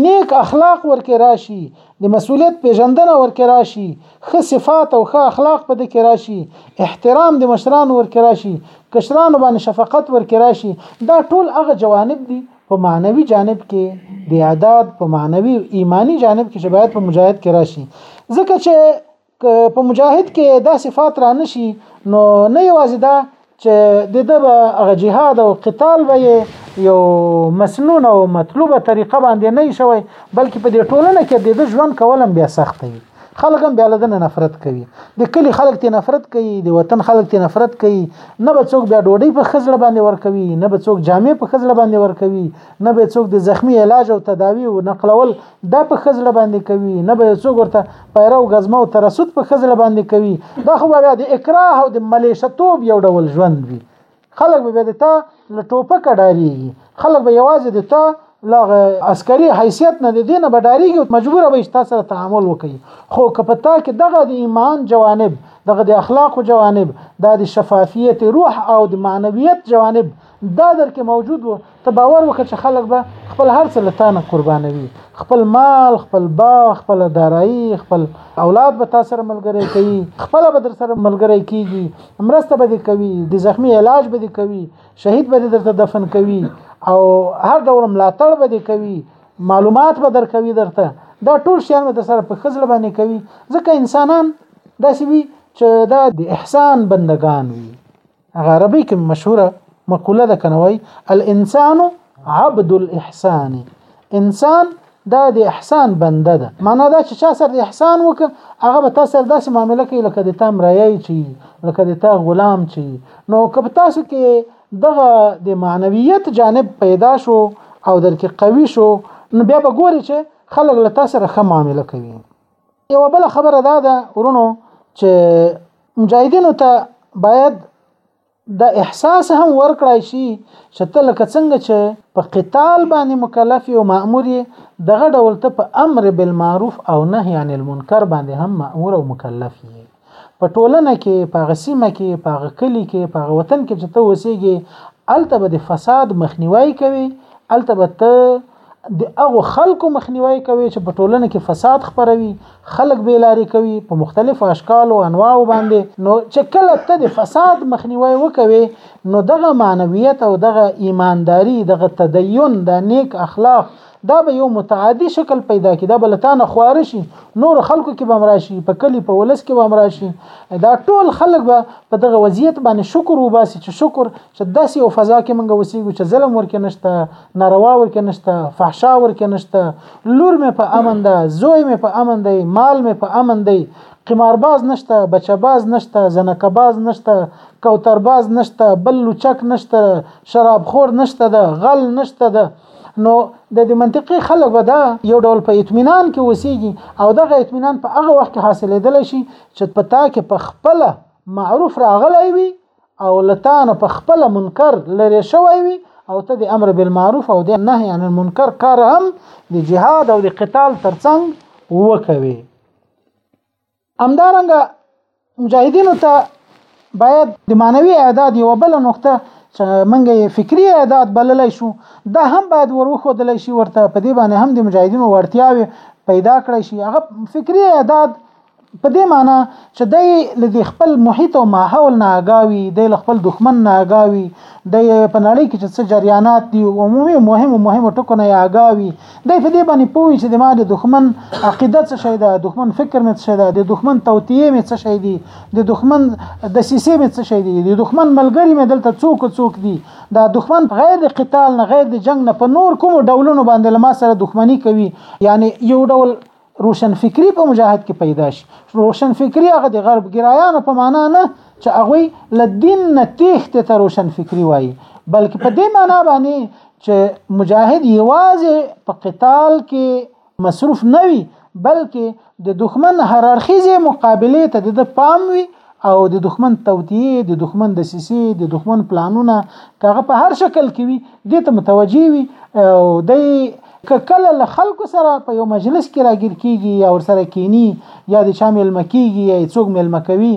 نیک اخلاق ورکه راشي د مسولیت پیژندنه ورکه راشي ښه صفات او ښه اخلاق په دې کې راشي احترام د مشرانو ورکې راشي کشرانو باندې شفقت ورکې راشي دا ټول هغه جوانب دي په معنوي جانب کې د اعداد په معنوي او ایمانی جانب کې چې باید په مجاهد کې راشي ځکه چې په مجاهد کې دا صفات را نشي نو نه یوازې دا چې د ده به هغه جهاد او قتال به یو مسنون او مطلوبه طریقه باندې نه شوی بلکې په دې ټولنه کې د ده ژوند کولم بیا سخت وي خلک هم بیا له دنه نفرت کوي د کلی خلک ته نفرت کوي د وطن خلک ته نفرت کوي نه به څوک بیا ډوډۍ په خزړه باندې ورکوي نه به څوک جامې په خزړه باندې ورکوي نه به څوک د زخمی علاج او تداوی او نقلول دا په خزړه باندې کوي نه به څوک ورته پیرو غزمه او ترسود په خزړه باندې کوي دا خو بیا د اکراه او د ملیشتوب یو ډول ژوند وي خلک به د تا له ټوپکه ډاریږي خلک به یوازې د تا لغه عسکري حیثیت نه د دینه بډاریږي او مجبور به تاسو سره تعامل وکړي خو که په تا کې دغه د ایمان جوانب دغه د اخلاق جوانب دا د شفافیت روح او د معنویت جوانب دا در کې موجود وو ته باور وکړه چې خلک به خپل هر څه لتانه قربانوي خپل مال خپل باغ خپل دارایی خپل اولاد به تاسو سره ملګری کوي خپل به در سره ملګری کیږي مرسته به کوي د زخمی علاج به کوي شهید به درته دفن کوي او هر ډول ملاتړ به کوي معلومات به درکوي درته دا ټول شیان به سره په خزل باندې کوي ځکه انسانان داسې وي چې دا د احسان بندگان وي هغه عربی کې مشهوره مقوله ده کنه وای الانسان عبد الاحسان انسان دا د احسان بنده ده معنا دا چې چا سره احسان وکړ هغه به تاسو سره داسې معامله کوي لکه د تا مریی چی لکه د تا غلام چی نو که تاسو کې دغه د معنویت جانب پیدا شو او درکې قوي شو نو بیا به ګوري چې خلک له تاسو سره ښه معامله کوي یو بل خبره دا ده ورونو چې مجاهدینو ته باید د احساس هم ورکړای شي چې ته لکه څنګه چې په قتال باندې مکلف او مأمور یې دغه ډول ته په امر بالمعروف او نهي عن المنکر باندې هم مأمور او مکلف یې په ټولنه کې، په هغه سیمه کې، په هغه کلي کې، په هغه وطن کې چې ته اوسېږې، هلته به د فساد مخنیوی کوې، هلته به ته د هغو خلکو مخنیوی کوې چې په ټولنه کې فساد خپروي، خلک بې لارې کوي، په مختلفو اشکالو او انواعو باندې. نو چې کله ته د فساد مخنیوی وکوې، نو دغه معنویت او دغه ایمانداري، دغه تدین، دا نیک اخلاق، دا به یو متعادي شکل پیدا کی دا بلتانه خوار شي نور خلکو کې به مراشي په کلی په ولس کې به مراشي دا ټول خلک به په دغه وضعیت باندې شکر وباسي چې شکر چې داسې یو فضا کې موږ وسیږو چې ظلم ورکې نشته ناروا ورکې نشته فحشا ورکې نشته لور مې په امن ده زوی مې په امن دی مال مې په امن دی قمارباز نشته بچباز نشته زنکباز نشته کوترباز نشته بل لوچک نشته شرابخور نشته ده غل نشته ده نو د دې منطقي خلک به دا یو ډول په اطمینان کې وسیږي او دغه اطمینان په هغه وخت کې حاصلېدل شي چې په تا کې په خپل معروف راغلی وي او لتان په خپل منکر لري شوی وي او ته د امر بالمعروف او د نهي عن المنکر کار هم د جهاد او د قتال ترڅنګ وکوي همدارنګه مجاهدینو ته باید د معنوي اعداد یو بل نقطه چې منګه یې فکری اعداد بللی شو دا هم باید وروخدل شي ورته په دې باندې هم د مجاهدینو ورتیاوي پیدا کړی شي هغه فکری اعداد په دې معنی چې دی لدی خپل محیط او ماحول نه آگاوي دی له خپل دښمن نه آگاوي دی په نړۍ کې چې څه جریانات دي عمومي مهم مهم ټکو نه آگاوي دی په دې باندې پوه وي چې د ما د دښمن عقیده څه شی ده دښمن فکر مې څه شی ده د دښمن توطیې مې څه شی دي د دښمن دسیسې مې څه شی دي د دښمن ملګري مې دلته څوک څوک دي دا دښمن غیر د قتال نه غیر د جنگ نه په نور کوم ډولونو باندې له ما سره دښمني کوي یعنی یو ډول روشنفکری په مجاهد کې پیدا شي روشنفکری هغه د غرب ګرایانو په معنا نه چې هغه ل دین نه تیخت ته روشنفکری وایي بلکې په دې معنا باندې چې مجاهد یوازې په قتال کې مصروف نه وي بلکې د دښمن هررخیزه مقابله ته د پام وي او د دښمن توطیه د دښمن د سیسی د دښمن پلانونه کاغه په هر شکل کې وي د ته متوجي وي او د کله له خلکو سره په یو مجلس کې راګیر کیږي یا ور سره کینی یا د چا ملما کیږي یا څوک ملما کوي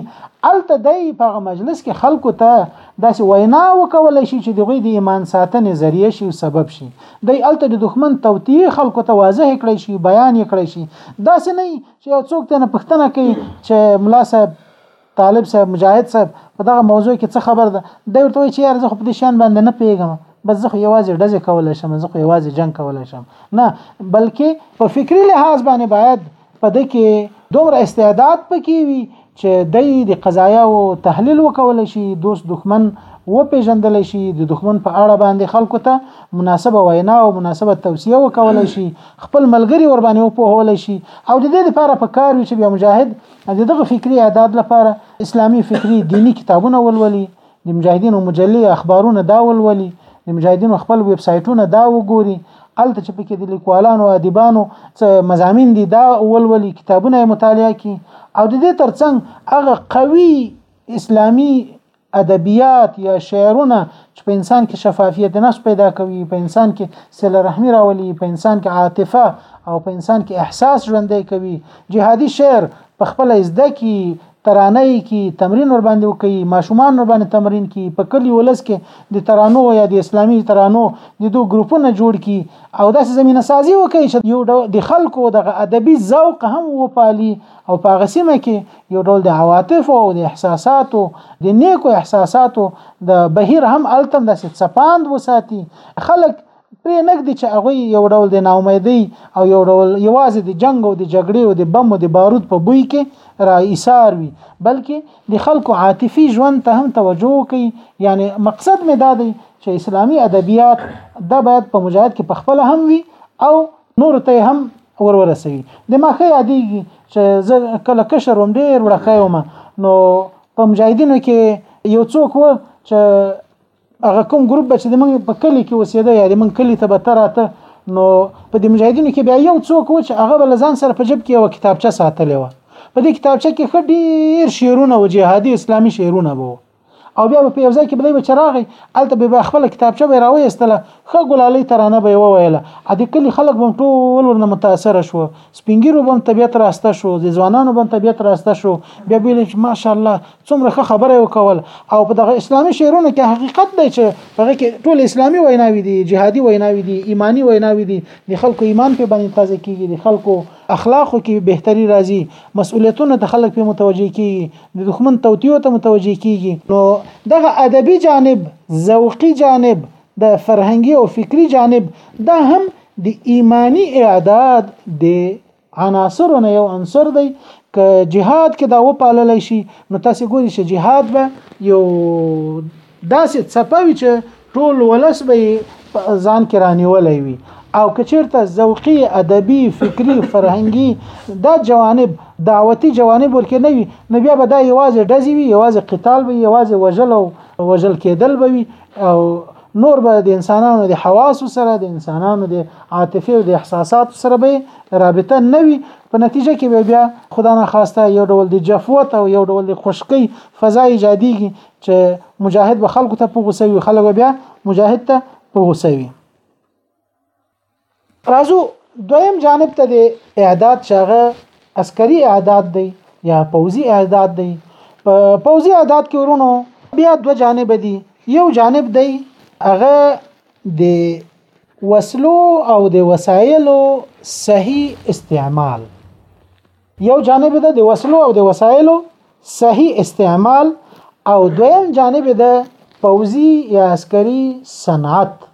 الته د په مجلس کې خلکو ته داسې وینا وکول شي چې دغه د ایمان ساتنې ذریعہ شي او سبب شي د الته د دښمن توتی خلکو ته واضح کړی شي بیان کړی شي داسې نه چې یو څوک تنه پښتنه کوي چې ملا صاحب طالب صاحب مجاهد صاحب په دغه موضوع کې څه خبر ده دا ورته وایي چې یار زه خو په دې شان باندې نه پیګم بس زه خو یوازې ډزې کولای شم زه خو یوازې جنگ کولای شم نه بلکې په فکری لحاظ باندې باید په دې کې دومره استعداد پکې وي چې دی د قضایاوو تحلیل وکول شي، دوست دښمن وپېژندل شي، د دښمن په اړه باندې خلکو ته مناسبه وینا او مناسبه توصیه وکول شي، خپل ملګري ورباندې وپوهول شي او د دې لپاره په کار وي چې بیا مجاهد د دغه فکري اعداد لپاره اسلامي فکري دیني کتابونه ولولي، د مجاهدینو مجلې اخبارونه دا ولولي د مجاهدینو خپل ویب سایټونه دا وګوري الته چې پکې د لیکوالانو او ادیبانو مزامین دي دا ولولي کتابونه مطالعه کړي او د دې ترڅنګ هغه قوي اسلامی ادبیات یا شعرونه چې په انسان کې شفافیت نفس پیدا کوي په انسان کې صله رحمی راولي په انسان کې عاطفه او په انسان کې احساس ژوندې کوي جهادي شعر په خپل زده کې ترانه یې کی تمرین ور باندې وکي ماشومان ور باندې تمرین کی په کلی ولس کې د ترانو یا د اسلامي ترانو د دوه ګروپونه جوړ کی او داسې زمينه سازي وکي چې یو ډول د خلکو د ادبي ذوق هم وپالي او په غسیمه کې یو ډول د عواطف او د احساساتو د نیکو احساساتو د بهیر هم التم داسې څپاند وساتي خلک پرې نه ږدي چې هغوی یو ډول د ناامیدۍ او یو ډول یوازې د جنګ او د جګړې او د بمو د بارود په بوی کې را ایثار وي بلکې د خلکو عاطفي ژوند ته هم توجه وکړي یعنی مقصد مې دا دی چې اسلامي ادبیات دا باید په مجاهد کې په خپل هم وي او نور ته هم ورورسوي د ما ښه یادېږي چې زه کله کشر وم ډېر وړکی وم نو په مجاهدینو کې یو څوک و چې هغه کوم ګروپ به چې د موږ په کلی کې اوسېده یا د موږ کلی ته به ته راته نو په دې مجاهدینو کې بیا یو څوک و چې هغه به له ځان سره په جب کې یوه کتابچه ساتلې وه په دې کتابچه کې ښه ډېر شعرونه و جهادي اسلامي شعرونه به او بیا په یو ځای کې بلی بچ راغی الته به خپل کتابچه به راوېستله خو ګلالۍ ترانه به وویله ا دې کلی خلک به ټول ورنه متاثر شو سپینګیرو به طبیعت راسته شو د ځوانانو به طبیعت راسته شو بیا به چې ماشاءالله څومره ښه خبره یې وکول او په دغه اسلامي شعرونو کې حقیقت دی چې هغه کې ټول اسلامي ویناوي دي جهادي ویناوي دي ایمانی ویناوي دي د خلکو ایمان په باندې تازه کیږي د خلکو اخلاقو کې بهتري راځي مسؤلیتونه د خلک په متوجي کیږي د دښمن توتیو ته متوجي کیږي نو دغه ادبي جانب ذوقي جانب د فرهنګي او فکری جانب دا هم د ایمانی اعداد د عناصرو نه یو عنصر دی که جهاد کې دا وپالل شي نو تاسو ګوري چې جهاد به یو داسې څپوي چې ټول ولس به ځان کې رانیولې وي او کچیرته ذوقي ادبي فکری فرهنګي دا جوانب دعوتي جوانب ورکه نه وي نو بیا به دا یوازې ډزې وي یوازې قتال وي یوازې وژل او وژل کېدل به وي او نور به د انسانانو د حواس سره د انسانانو د عاطفي او د احساسات سره به رابطه نه وي په نتیجه کې به بیا خدا نه خواسته یو ډول د جفوت او یو ډول د خوشکی فضا ایجادېږي چې مجاهد به خلکو ته په غوسه وي خلک بیا مجاهد ته په غوسه وي راځو دویم جانب ته دی اعداد چاغه عسکري اعداد دی یا پوزي اعداد دی په پوزي اعداد کې ورونو بیا دوه جانب دي یو جانب دی هغه د وسلو او د وسایلو صحیح استعمال یو جانب ده د وسلو او د وسایلو صحیح استعمال او دویم جانب ده پوزي یا عسکري صنعت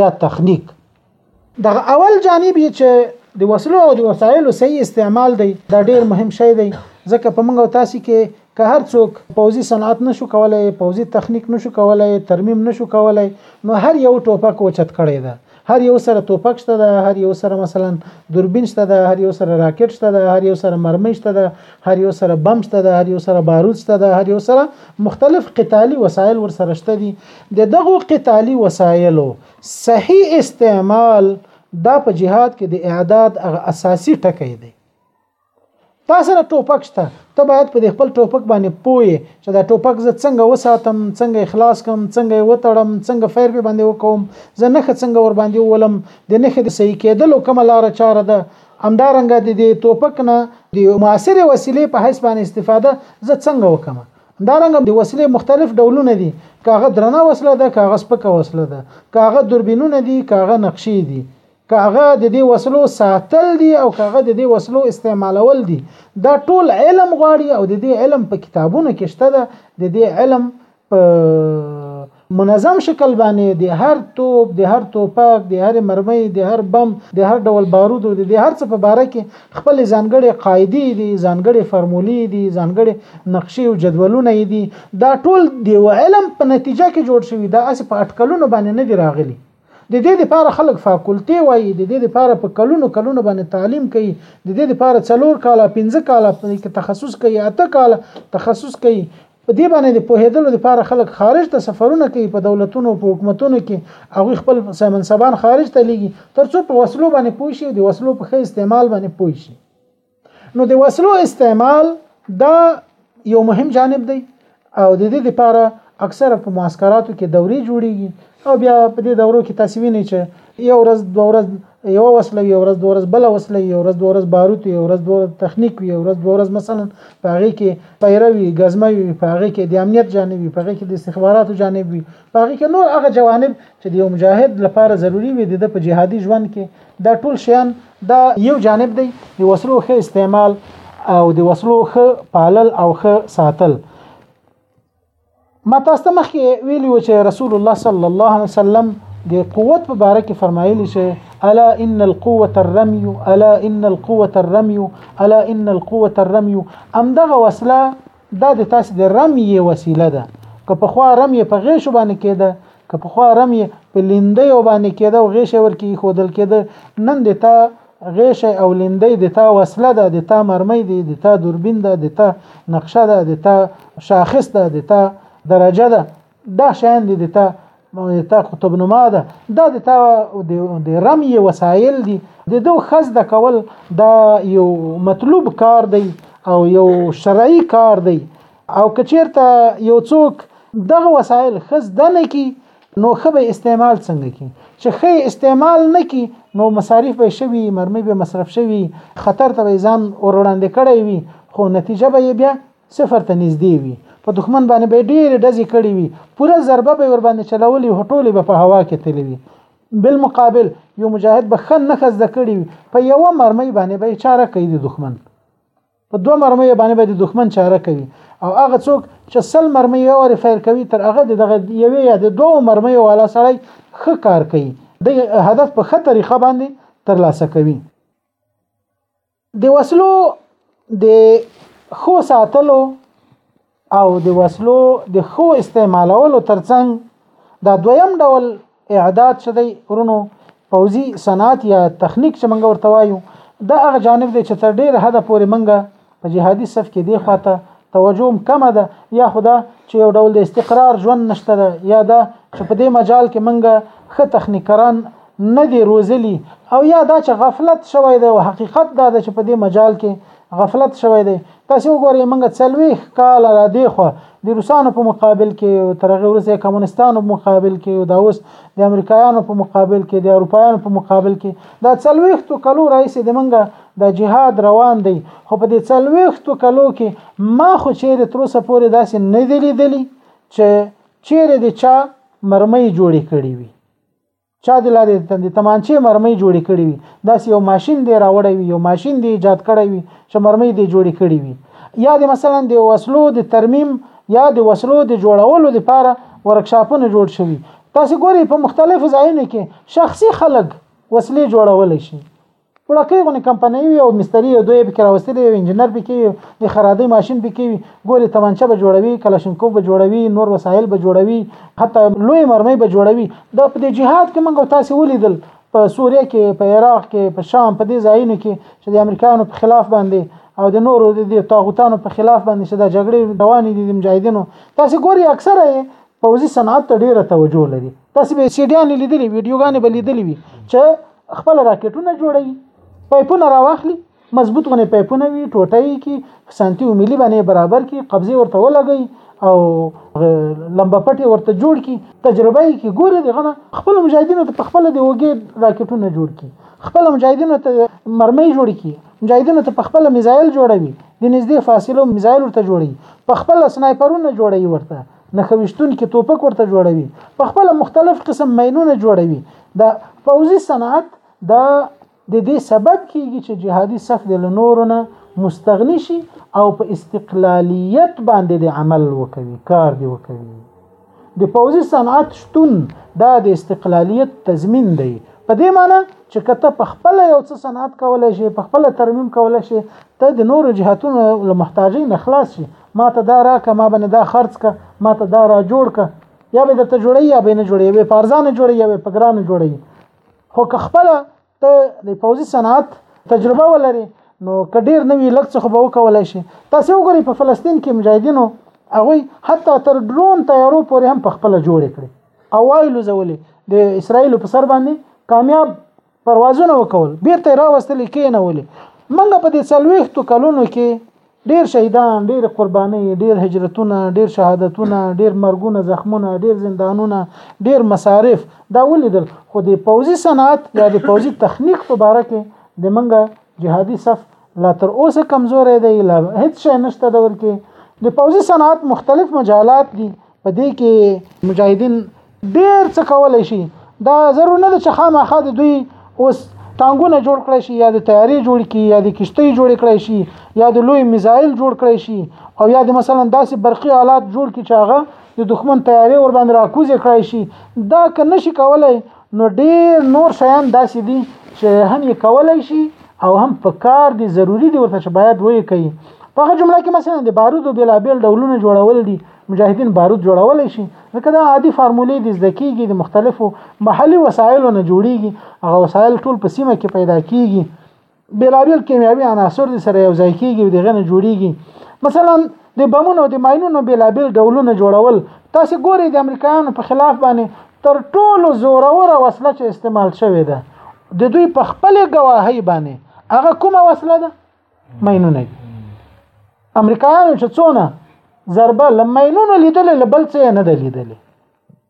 یا تخنیک دغه اول جانب یې چې د وسلو او د وسایلو صحیح استعمال دی دا ډیر مهم شی دی ځکه په موږ او تاسو کې که هر څوک پوزي صنعت نشو کولای پوزي تخنیک نشو کولای ترمیم نشو کولای نو هر یو ټوپک اوچت کړی ده هر یو سره توپک شته ده هر یو سره مثلا دوربین شته ده هر یو سره راکټ شته ده هر یو سره مرمۍ شته ده هر یو سره بم شته ده هر یو سره بارود شته ده هر یو سره مختلف قتالي وسایل ورسره شته دي د دغو قتالي وسایلو صحیح استعمال دا په جهاد کې د اعداد هغه اساسي ټکی دی تا سره ټوپک شته ته باید په خپل ټوپک باندې پوي چې دا ټوپک زه څنګه وساتم څنګه اخلاص کوم څنګه یې وتړم څنګه فیر په باندې وکوم زه نه څنګه ور باندې ولم د نخې د صحیح کېدلو کوم لار چاره ده همدارنګه د دې ټوپک نه د معاصرې وسیلې په حساب باندې استفاده زه څنګه وکم دا رنګ د وسلې مختلف ډولونه دي کاغه درنه وسله ده کاغه سپکه وسله ده کاغه دوربینونه دي کاغه نقشې دي کاغه د دې وسلو ساتل دي او کاغه د دې وسلو استعمالول دي دا ټول علم غواړي او د دې علم په کتابونو کې شته ده د دې علم په منظم شکل باندې د هر توپ د هر توپک د هر مرمۍ د هر بم د هر ډول بارودو د هر څه په باره کې خپل ځانګړې قاعدې دي ځانګړې فرمولې دي ځانګړې نقشې او جدولونه دي دا ټول د علم په نتیجه کې جوړ شوی دا اس په اټکلونو باندې نه دی راغلی د دې لپاره خلک فاکولټي وایي د دې لپاره په کلونو کلونو باندې تعلیم کوي د دې لپاره څلور کاله پنځه کاله په تخصص کوي اته کاله تخصص کوي په دې باندې د پوهېدلو لپاره خلک خارج ته سفرونه کوي په دولتونو او په حکومتونو کې هغوی خپل سیمنصبان خارج ته لیږي ترڅو په وسلو باندې پوه شي او د وسلو په ښه استعمال باندې پوه شي نو د وسلو استعمال دا یو مهم جانب دی او د دې لپاره اکثره په معسکراتو کې دورې جوړیږي او بیا په دې دورو کې تاسو وینئ چې یو ورځ دوه ورځ یو وسله یو ورځ دوه ورځ بل وسله یو ورځ دوه ورځ باروت یو ورځ دوه ورځ تخنیک یو ورځ دوه ورځ مثلا په هغه کې پیروي غزمه وي په هغه کې د امنیت جانب وي په هغه کې د استخباراتو جانب وي په هغه کې نور هغه جوانب چې د یو مجاهد لپاره ضروری وي د په جهادي ژوند کې دا ټول شیان دا یو جانب دی د وسلو ښه استعمال او د وسلو ښه پالل او ښه ساتل ما تاسو ته مخکې ویلي و چې رسول الله صلی الله علیه وسلم د قوت په باره کې فرمایلی چې الا ان القوه الرمي الا ان القوه الرمي الا ان القوه الرمي امدغه وسله دا د تاسو د رمي وسیله ده که په خو رمي په غیش باندې کېده که په خو رمي په لیندې باندې کېده او غیش ورکی خودل کېده نن د تا غیشه او لیندۍ د تا وسله ده د تا مرمۍ دی د تا دوربین ده د تا نقشه ده د تا شاخص ده د تا درجه ده دا شیان دي د تا د تا قطب نما ده دا د تا د رمی وسایل دي د دو خز د کول دا یو مطلوب کار دی او یو شرعي کار دی او کچیرته یو څوک دغه وسایل خز دنه کی نو ښه به استعمال څنګه کی چې ښه استعمال نه کی نو مصارف به شوي مرمۍ به مصرف شوي خطر ته به ځان ور وړاندې کړی وي خو نتیجه به یې بیا صفر ته نږدې وي په دښمن باندې به ډېر ډزې کړې وي پوره ضربه به ور باندې چلولې وي ټولې به په هوا کې تللې وي بل مقابل یو مجاهد به خن نه خزده کړی په یو مرمۍ باندې به چاره کوي د دښمن په دوه مرمۍ باندې به د دښمن چاره کوي او هغه څوک چې سل مرمۍ یو وری فایر کوي تر هغه دغه یوې یا د دوه مرمۍ والا سړی ښه کار کوي د هدف په ښه طریقه باندې ترلاسه کوي د وسلو د خو ساتلو او د وسلو د خو استعمالولو ترڅنګ دا دویم ډول اعداد چې دی ورونو پوزي صنعت یا تخنیک چې موږ ورته وایو دا هغه جانب دی چې تر ډیر حد پورې موږ په جهادي صف کې دی خواته توجه کم ده یا خدا چې یو ډول د استقرار ژوند نشته ده یا دا چې په دې مجال کې موږ خه تخنیکران نه دی روزلی او یا دا چې غفلت شوی دی او حقیقت دا ده چې په دې مجال کې غفلت شوی دی تاسو وګورئ موږ څلويخ کال را دی خو د روسانو په مقابل کې او ترغه ورسې کمونستانو په مقابل کې او دا اوس د امریکایانو په مقابل کې د اروپایانو په مقابل کې دا څلويخ تو کلو رئیس د موږ د جهاد روان دی خو په دې څلويخ تو کلو کې ما خو چیرې تر اوسه پورې داسې نه دی لیدلی چې چیرې د چا مرمۍ جوړې کړې وي چا د لارې د تمانچې مرمۍ جوړې کړې وي داسې یو ماشین دی راوړی وي یو ماشین دی ایجاد کړی وي چې مرمۍ دی جوړې کړې وي یا د مثلا د وسلو د ترمیم یا د وسلو د جوړولو لپاره ورکشاپونه جوړ شوي تاسو ګوري په مختلفو ځایونو کې شخصي خلک وسلې جوړول شي وړکۍ غونې کمپنۍ وي او مستری یو دوی پکې راوستلی یو انجینر پکې وي د خرادۍ ماشین پکې وي ګوري تمانچه به جوړوي کلاشینکوف به جوړوي نور وسایل به جوړوي حتی لوی مرمۍ به جوړوي د په دې جهاد کې موږ تاسو ولیدل په سوریه کې په عراق کې په شام په دې ځایونو کې چې د امریکایانو په خلاف باندې او د نورو د طاغوتانو په خلاف باندې چې دا جګړې روانې دي د مجاهدینو تاسو ګوري اکثره پوځي صنعت ته ډیره توجه لري تاسو به سیډیانې لیدلې ویډیوګانې به لیدلې وي چې خپل راکټونه جوړوي پایپونه راواخلي مضبوط غنې پایپونه وي ټوټه یې کی سانتي او ملي باندې برابر کی قبضه ورته ولګي او لمبه پټي ورته جوړ کی تجربه یې کی ګوري دغه خپل مجاهدینو ته خپل د وګي راکټونه جوړ کی خپل مجاهدینو ته مرمۍ جوړ کی مجاهدینو ته په خپل میزایل جوړوي د نږدې فاصلو میزایل ورته جوړي په خپل سنایپرونه جوړي ورته نښه ویشتونکي توپک ورته جوړوي په خپل مختلف قسم مینونه جوړوي د پوزي صنعت د د دې سبب کیږي چې جهادي صف د لنورونه مستغنی شي او په استقلالیت باندې د عمل وکوي کار دی وکوي د پوزي صنعت شتون دا د استقلالیت تضمین دی په دې معنی چې کته په خپل یو څه صنعت کولای شي په خپل ترمیم کولای شي ته د نورو جهاتونو له محتاجۍ نه خلاص شي ما ته دا راکه ما باندې دا خرڅ که ما ته دا را جوړ که یا به درته جوړي یا به نه جوړي به پارزانه جوړي یا به پګرانه جوړي خو که خپل ته د پوزي صنعت تجربه ولري نو کډیر نوی لږ څه خو به وکولای شي تاسو وګورئ په فلسطین کې مجاهدینو هغه حتی تر ډرون تیارو پورې هم په خپل جوړ کړي اوایلو زولې د اسرایل په سر باندې کامیاب پروازونه وکول بیرته راوستل کېنولې منګه په دې څلويختو کلونو کې ډیر شهیدان ډیر قرباني ډیر هجرتونه ډیر شهادتونه ډیر مرګونه زخمونه ډیر زندانونه ډیر مصارف دا ولیدل خو د پوزي صنعت یا د پوزي تخنیک په باره کې د منګه جهادي صف لا تر اوسه کمزورې دی لا هیڅ شي نشته دور کې د پوزي صنعت مختلف مجالات دي په دې کې مجاهدین ډیر څه کولای شي دا ضرور نه ده چې خامخا د دوی اوس ټانګونه جوړ کړی شي یا د تیارې جوړ کی یا د کشتۍ جوړ کړی شي یا د لوی میزایل جوړ کړی شي او یا د مثلا داسې برقي آلات جوړ کی چې هغه د دښمن تیارې ور باندې راکوزې کړی شي دا که نشي کولای نو ډیر نور شیان داسې دي چې هم یې کولای شي او هم په کار دي ضروری دي ورته چې باید وې کوي په هغه جمله کې مثلا د بارودو بیلابیل ډولونه جوړول دي مجاهدین بارود جوړولای شي لکه دا عادي فارمولې د زده کیږي د مختلفو محلي وسایلو نه جوړیږي هغه وسایل ټول په سیمه کې پیدا کیږي بیلابیل کیمیاوي عناصر د سره یو ځای کیږي او دغه نه جوړیږي مثلا د بمونو د ماینونو بیلابیل ډولونه جوړول تاسو ګورئ د امریکایانو په خلاف باندې تر ټولو زوروره وسله چې استعمال شوې ده د دوی په خپل گواهی باندې هغه کومه وسله ده مینونه امریکایانو چې څونه ضربه لمینونو لیدل لبل څه نه دی لیدل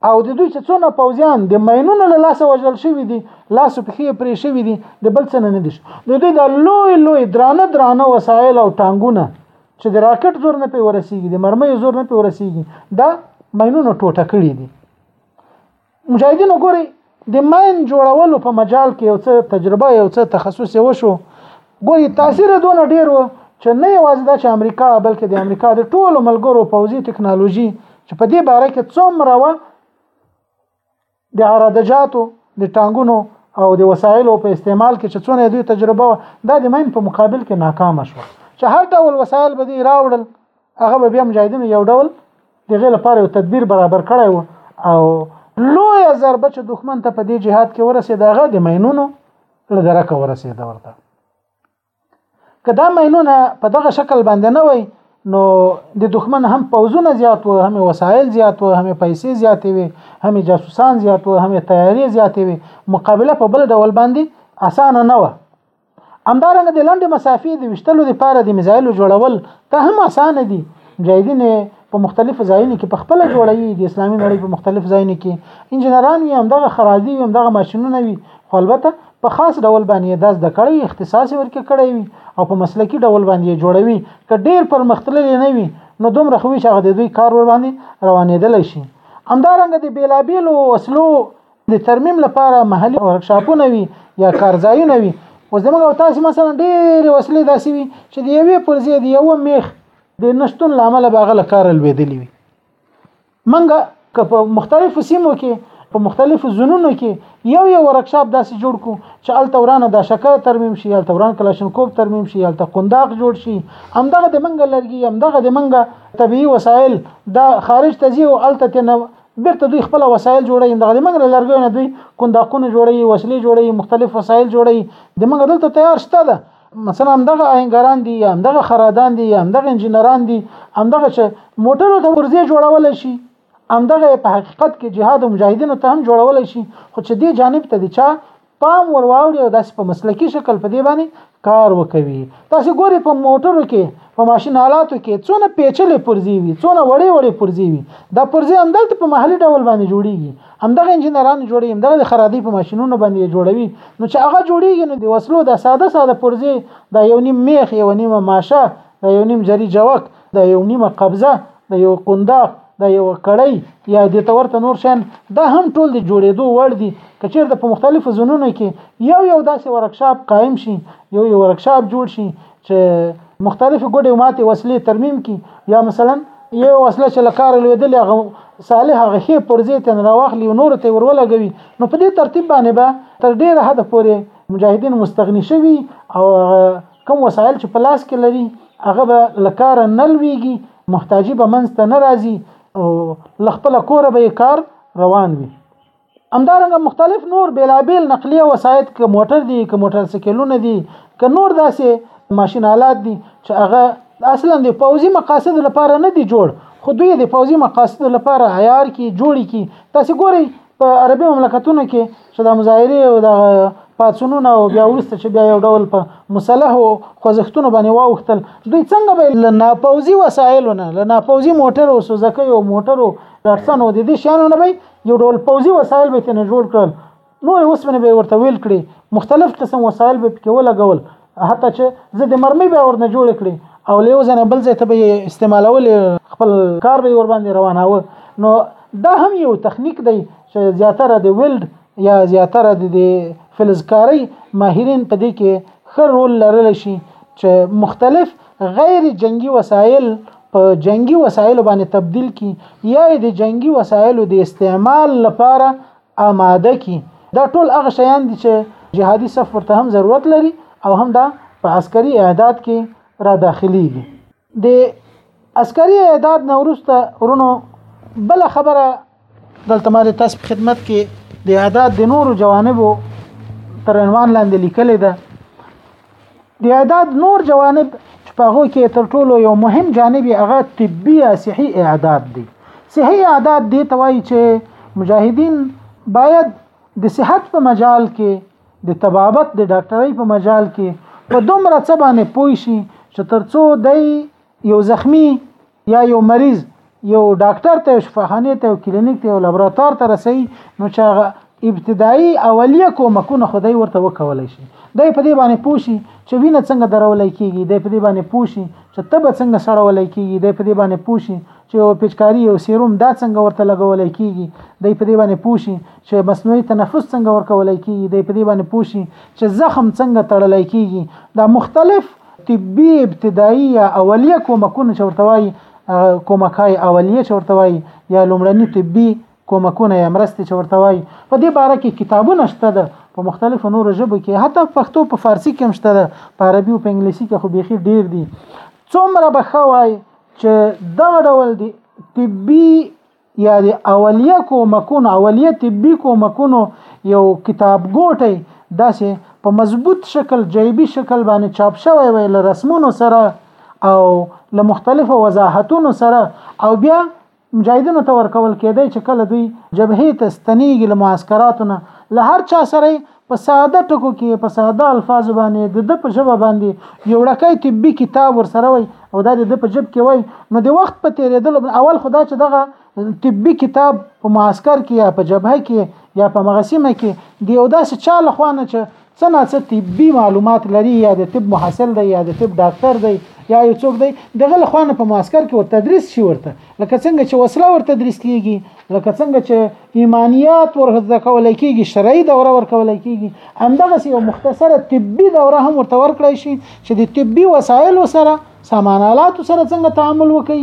او د دوی چې څونه پوځیان د مینونو له لاسه وژل شوي دي لاس په خې پرې شوي دي د بل څه نه دي د دوی د لوی لوی درانه درانه وسایل او ټانګونه چې د راکټ زور نه پی ورسیږي د مرمۍ زور نه پی ورسیږي دا مینونو ټوټه کړي دي مجاهدینو ګوري د ماین جوړولو په مجال کې یو څه تجربه یو څه تخصص وشو ګوري تاثیر دونه ډیر و چې نه یوازې دا چې امریکا بلکې د امریکا د ټولو ملګرو پوځي ټکنالوژي چې په دې باره کې څومره و د عرادجاتو د ټانګونو او د وسایلو په استعمال کې چې څونه دوی تجربه دا د ماین په مقابل کې ناکام شو چې هر ډول وسایل به دی راوړل هغه به بیا مجاهدینو یو ډول دغه لپاره یو تدبیر برابر کړی وو او لوی ضربه چې دښمن ته په دې جهاد کې ورسېد هغه د مینونو له درکه ورسېد ورته که دا مینونه په دغه شکل باندې نه وای نو د دښمن هم پوزونه زیات وو هم وسایل زیات وو هم پیسې زیاتې وي هم جاسوسان زیات وو هم تیاری زیاتې وي مقابله په بل ډول باندې اسانه نه و همدارنګه د لنډې مسافې د وشتلو لپاره د میزایلو جوړول ته هم اسانه دي مجاهدین په مختلفو ځایونو کې په خپل جوړوي د اسلامي نړۍ په مختلفو ځایونو کې انجنیران وي همدغه خراجي وي همدغه ماشینونه وي خو البته په خاص ډول باندې دا زده کړی اختصاص ورکې کړی وي او په مسلکي ډول باندې جوړوي که ډیر پرمختللی نه وي نو دومره خو چې هغه د دوی کار ور باندې روانېدلی شي همدارنګه د بیلابیلو وسلو د ترمیم لپاره محلي ورکشاپونه وي یا کارځایونه وي او زموږ او تاسو مثلا ډېرې وسلې داسې وي چې د یوې پر ځای د یوه میخ د نشتون له امله به هغه له کاره لوېدلي وي منګه که په مختلفو سیمو کې په مختلفو زونونو کې یو یو ورکشاپ داسې جوړ کو چې الته ورانه د شکه ترمیم شي الته وران کلاشنکوب ترمیم شي الته قنداق جوړ شي همدغه د منګه لرګي همدغه د منګه طبيعي وسایل د خارج تزي او الته تنه بیرته دوی خپل وسایل جوړوي دغه د منګ له لرګیو نه دوی کنداقونه جوړوي وسلې جوړوي مختلف وسایل جوړوي د منګ دلته تیار شته ده مثلا همدغه آهنګران دي یا همدغه خرادان دي یا همدغه انجینران دي همدغه چې موټرو ته ورځي جوړول شي همدغه په حقیقت کې جهاد او مجاهدینو ته هم جوړول شي خو چې دې جانب ته دي چا پام ور واوړي او داسې په مسلکي شکل په دې باندې کار وکوي تاسو ګوري په موټرو کې په ماشين آلاتو کې څونه پیچلې پرزي وي څونه وړې وړې پرزي وي دا پرزي همدلته په محلي ډول باندې جوړيږي همدغه انجنيران جوړي همدغه د خرادي په ماشينونو باندې جوړوي نو چې هغه جوړيږي نو د وسلو د ساده ساده پرزي د یو نیم میخ یو نیم ماشه د یو نیم جری جوک دا یو نیمه قبضه دا یو قنداق دا یو کړی یا د تورته نور شین دا هم ټول د جوړېدو وړ دي کچیر د په مختلفو زونونو کې یو یو داسې ورکشاپ قائم شي یو یو ورکشاپ جوړ شي چې مختلف ګډې ماته وسلې ترمیم کی یا مثلا یو وسله چې لکار لویدلې هغه صالح هغه خې پرځې تن راوخلی نور ته ورولګوي نو په دې ترتیب باندې به تر ډیره حد پورې مجاهدین مستغنی شوي او کوم وسایل چې په لاس کې لري هغه به لکار نه لويږي محتاجي به منځ ته نه راځي او لخپل کور به کار روان وي همدارنګه مختلف نور بیلابیل نقلیه وسایط که موټر دي که موټر سایکلونه دي که نور داسې ماشین آلات دي چې هغه اصلا د پوزي مقاصد لپاره نه دي جوړ خو دوی د پوزي مقاصد لپاره عیار کی جوړی کی تاسو ګورئ په عربي مملکتونو کې چې د مظاهرې او د پاڅونونه او بیا وروسته چې بیا یو ډول په مسلح او خوځښتونو باندې واوښتل دوی څنګه به له ناپوځي وسایلو نه له ناپوځي موټر او سوزکۍ او موټرو ډاټسنو د دې شیانو نه به یو ډول پوځي وسایل به ترې جوړ کړل نو اوسپنې به ورته ویل کړي مختلف قسم وسایل به پکې ولګول حتی چې زه د مرمۍ به ورنه جوړ کړې او له یو ځنه بل ځای ته به استعمالول خپل کار به ور باندې رواناوه نو دا هم یو تخنیک دی چې زیاتره د ویلډ یا زیاتره د فلزکاری ماهرین په دې کې ښه رول لرلی شي چې مختلف غیر جنگي وسایل په جنگي وسایلو باندې تبدیل کړي یا د جنگي وسایلو د استعمال لپاره آماده کی دا ټول هغه شیان دي چې جهادي صف ورته هم ضرورت لري او هم دا په عسکري اعداد کې را داخليږي د عسکري اعداد نورسته ورونو بل خبره دلته مال تاسو خدمت کې د اعداد د نورو جوانبو تر عنوان لاندې لیکل ده د اعداد نور جوانب چې په هغه کې تر ټولو یو مهم جانب هغه طبي یا صحي اعداد دي صحي اعداد دي توای چې مجاهدین باید د صحت په مجال کې د طبابت د ډاکټرۍ په مجال کې په دومره څه باندې پوي شي چې ترڅو د یو زخمی یا یو مریض یو ډاکټر ته یو شفاخانه ته یو کلینیک ته یو لابراتوار ته رسي نو چې هغه ابتدایي اولیه کومکونه خدای ورته وکولای شي د په دې باندې پوښي چې وینه څنګه درول کیږي د په دې باندې پوښي چې تب څنګه سړول کیږي د په دې باندې پوښي چې یو پیچکاری یو سیروم دا څنګه ورته لګول کیږي د په دې باندې پوښي چې مصنوعي تنفس څنګه ورکول کیږي د په دې باندې پوښي چې زخم څنګه تړل کیږي دا مختلف طبي ابتدایي یا اولیه کومکونه چې ورته وایي کومکای اولیه چې ورته وایي یا لومړني طبي کومکونه یا مرستې چې ورته وایي په دې باره کې کتابونه شته ده په مختلفو نورو ژبو کې حتی پښتو په فارسی کې هم شته ده په عربي او په انګلیسي کې خو بیخي ډیر دي څومره به ښه وای چې دغه ډول دي طبي یا د اولیه کومکونو اولیه طبي کومکونو یو کتاب ګوټی داسې په مضبوط شکل جیبي شکل باندې چاپ شوی وي له رسمونو سره او له مختلفو وضاحتونو سره او بیا مجاهدینو ته ورکول کېدی چې کله دوی جبهې ته ستنېږي له معسکراتو نه له هر چا سره په ساده ټکو کې په ساده الفاظو باندې د د په ژبه باندې یو ړکی طبي کتاب ورسره وي او دا د په جب کې وي نو د وخت په تیریدلو اول خدا چې دغه طبي کتاب په معسكر کې یا په جبهه کې یا په مغسیمه کې دی او داسې چا له خوانه چې څه نه څه طبي معلومات لري یا د طب محصل دی یا د طب ډاکټر دی یا یو څوک دی دغه له خوانه په معسكر کې ور تدریس شي ورته لکه څنګه چې وسله ور تدریس کیږي لکه څنګه چې ایمانیات ور زده کول کیږي شرعي دوره ور کول کیږي همدغه یو مختصره طبي دوره هم ورته ورکړی شي چې د طبي وسایل سره سامان آلات سره څنګه تعامل وکړي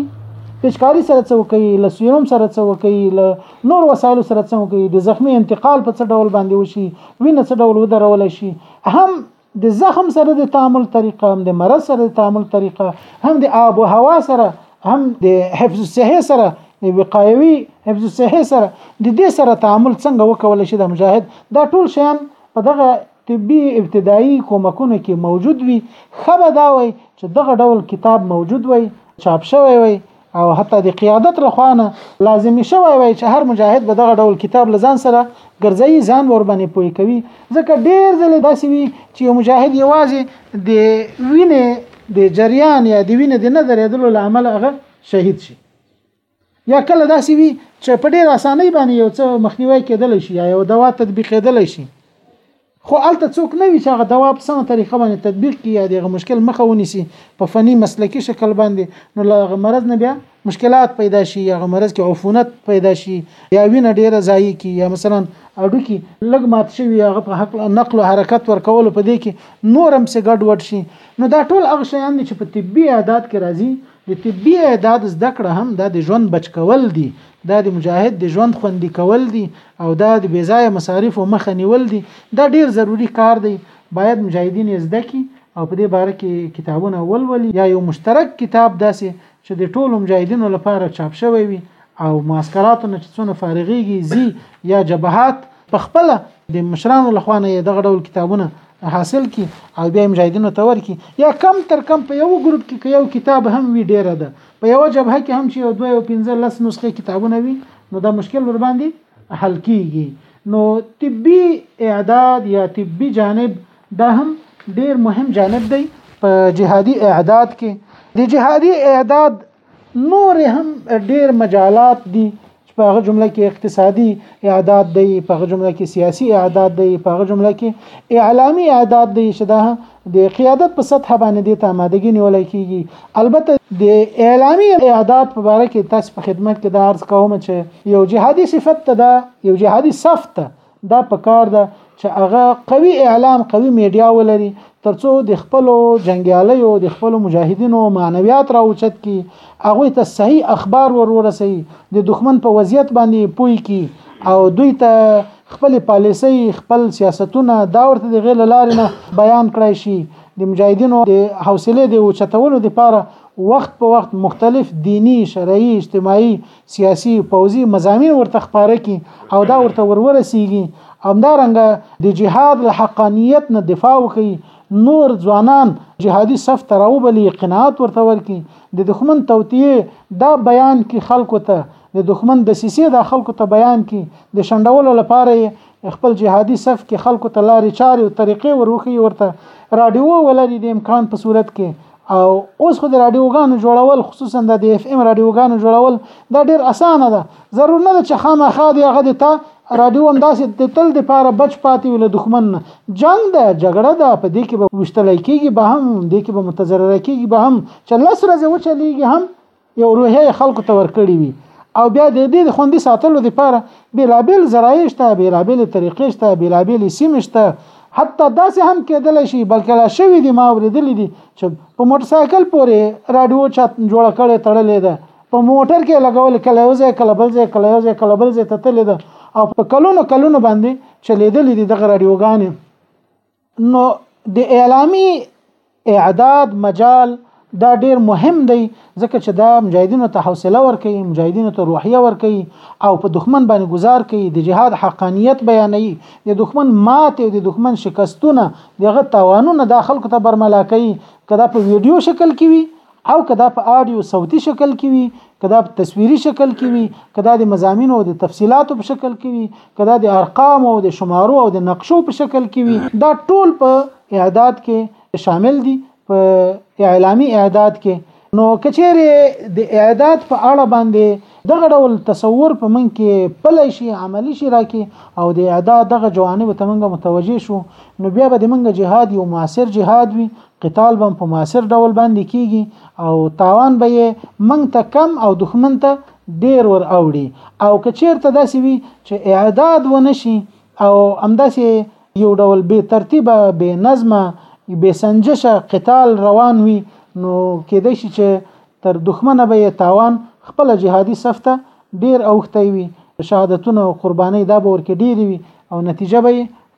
پچکاری سره څه وکړي له سیروم سره څه وکړي له نور وسایلو سره څه وکړي د زخمی انتقال په څه ډول باندې وشي وینه څه ډول ودرول شي هم د زخم سره د تعامل طریقه هم د مرض سره د تعامل طریقه هم د آب و هوا سره هم د حفظ صحه سره د وقایوي حفظ صحه سره د دې سره تعامل څنګه وکول شي د مجاهد دا ټول شیان په دغه طبي ابتدایي کومکونه کې موجود وي خبر دا وي چې دغه ډول کتاب موجود وي چاپ شوی وي او حتی د قیادت رخوانه لازم شوی وای چې هر مجاهد به دغه ډول کتاب لزان سره ګرځي ځان ور باندې پوي کوي ځکه ډیر ځله داسې وي چې یو مجاهد یوازې د وینې د جریان یا د وینې د نه درېدلو له امله هغه شهید شي یا کله داسې وي چې په ډیر اسانۍ باندې یو څه مخنیوي کېدلی شي یا یو دوا تطبیقېدلی شي خو هلته څوک نه وي چې هغه دوا په سمه طریقه باندې تطبیق کړي یا د هغه مشکل مخه ونیسي په فني مسلکي شکل باندې نو له هغه مرض نه بیا مشکلات پیدا شي یا هغه مرض کې عفونت پیدا شي یا وینه ډیره ضایع کی یا مثلا اډو کې لګ مات شوی هغه په حق نقل او حرکت ورکول په دې کې نورم سه ګډ وډ شي نو دا ټول هغه شیان دي چې په طبي عادت کې راځي د طبي اعداد زده کړه هم دا د ژوند بچ کول دي دا د مجاهد د ژوند خوندي کول دي او دا د بیځای مصارف او مخه نیول دي دا ډیر ضروری کار دی باید مجاهدین زده کی او په دې باره کې کتابونه ولولي یا یو مشترک کتاب داسې چې د ټولو مجاهدینو لپاره چاپ شوی وي او معسكراتو نه چې څونه فارغيږي زی یا جبهات په خپل د مشرانو لخوا نه دغه ډول کتابونه حاصل کی او بیا مجاهدینو ته ورکی یا کم تر کم په یو ګروپ کې یو کتاب هم وی ډیره ده په یو جبهه کې هم چې یو دوه یو پنځه لس نسخه کتابونه وي نو دا مشکل ور باندې حل کیږي نو طبي اعداد یا طبي جانب دا هم ډیر مهم جانب دی په جهادي اعداد کې د جهادي اعداد نور هم ډیر مجالات دي چې په هغه جمله کې اقتصادي اعداد دی په هغه جمله کې سیاسي اعداد دی په هغه جمله کې اعلامي اعداد دی چې دا د قیادت په سطح باندې د تامادګي نیول کیږي البته د اعلامي اعداد په اړه کې تاسو په خدمت کې دا عرض کوم چې یو جهادي صفت ته دا یو جهادي صفت ته دا پکار ده چې هغه قوي اعلام قوي میډیا ولري ترڅو د خپل جنگیالیو د خپل مجاهدینو معنویات راوچت کی هغه ته صحیح اخبار ورورسي د دښمن په وضعیت باندې پوي کی او دوی ته خپل پالیسي خپل سیاستونه دا ورته د غیر لارې نه بیان کړای شي د مجاهدینو د حوصله د اوچتولو لپاره وخت په وخت مختلف دینی شرعي اجتماعي سیاسي پوځي مزامین ورته خپاره کی او دا ورته ورورسیږي همدارنګه د جهاد له حقانیت نه دفاع وکړي نور ځوانان جهادي صف ته راوبلي قناعت ورته ورکړي د دښمن توطیه دا بیان کې خلکو ته د دښمن د سیسې د خلکو ته بیان کې د شندولو لپاره خپل جهادي صف کې خلکو ته لارې چارې او طریقې وروخي ورته رادیو ولري د امکان په صورت کې او اوس خو د رادیوګانو جوړول خصوصا د اف ام رادیوګانو جوړول دا ډیر اسانه ده ضرور نه ده چې خامخا دی هغه د تا رادیو هم داسې د تل د پاره بچ پاتې وي له دښمن نه جنګ ده جګړه ده په دې کې به وشتلی کېږي به هم دې کې به متضرره کېږي به هم چې لس ورځې وچلېږي هم یو روحیه خلکو ته ورکړي وي او بیا د دې خوندي ساتلو لپاره بیلابل ذرایع شته بیلابل طریقې شته بیلابل سیمې شته حتی داسې هم کېدلی شي بلکې لا شوي دي ما اورېدلي دي چې په موټر سایکل پورې راډیو چا جوړه کړې تړلې ده په موټر کې لګول کله یو ځای کله بل ځای کله یو ځای کله بل ځای ته تللې ده او په کلونو کلونو باندې چلېدلې دي دغه راډیوګانې نو د اعلامی اعداد مجال دا ډیر مهم دی ځکه چې دا مجاهدینو ته حوصله ورکوي مجاهدینو ته روحیه ورکوي او په دښمن باندې گزار کوي د جهاد حقانیت بیانوي د دښمن مات او د دښمن شکستونه دغه تاوانونه د خلکو ته برملا کوي کدا په ویډیو شکل کې وي او که دا په آډیو صوتي شکل کې وي که دا په تصویري شکل کې وي که دا د مزامینو او د تفصیلاتو په شکل کې وي که دا د ارقام او د شمارو او د نقشو په شکل کې وي دا ټول په اعداد کې شامل دي په اعلامی اعداد کې نو کچېره د اعداد په اړه باندې دغه ډول تصور په من کې پلی شي عملی شي راکې او د اعداد دغه جوانب ته منګه متوجه شو نو بیا به د منګه جهاد یو معاصر جهاد وي قتال به په موثر ډول باندې کیږي او تاوان به یې منګ ته کم او دښمن ته ډیر ور اوړي او کچیرته داسې وي چې اعداد و نشي او همداسې یو ډول بې ترتیبه بې نظمه بې سنجشه قتال روان وي نو کېدای شي چې تر دښمنه به یې تاوان خپل جهادي صف ته ډیر اوختی وي شهادتونه او قربانۍ دا به ورکې ډېرې وي او نتیجه به یې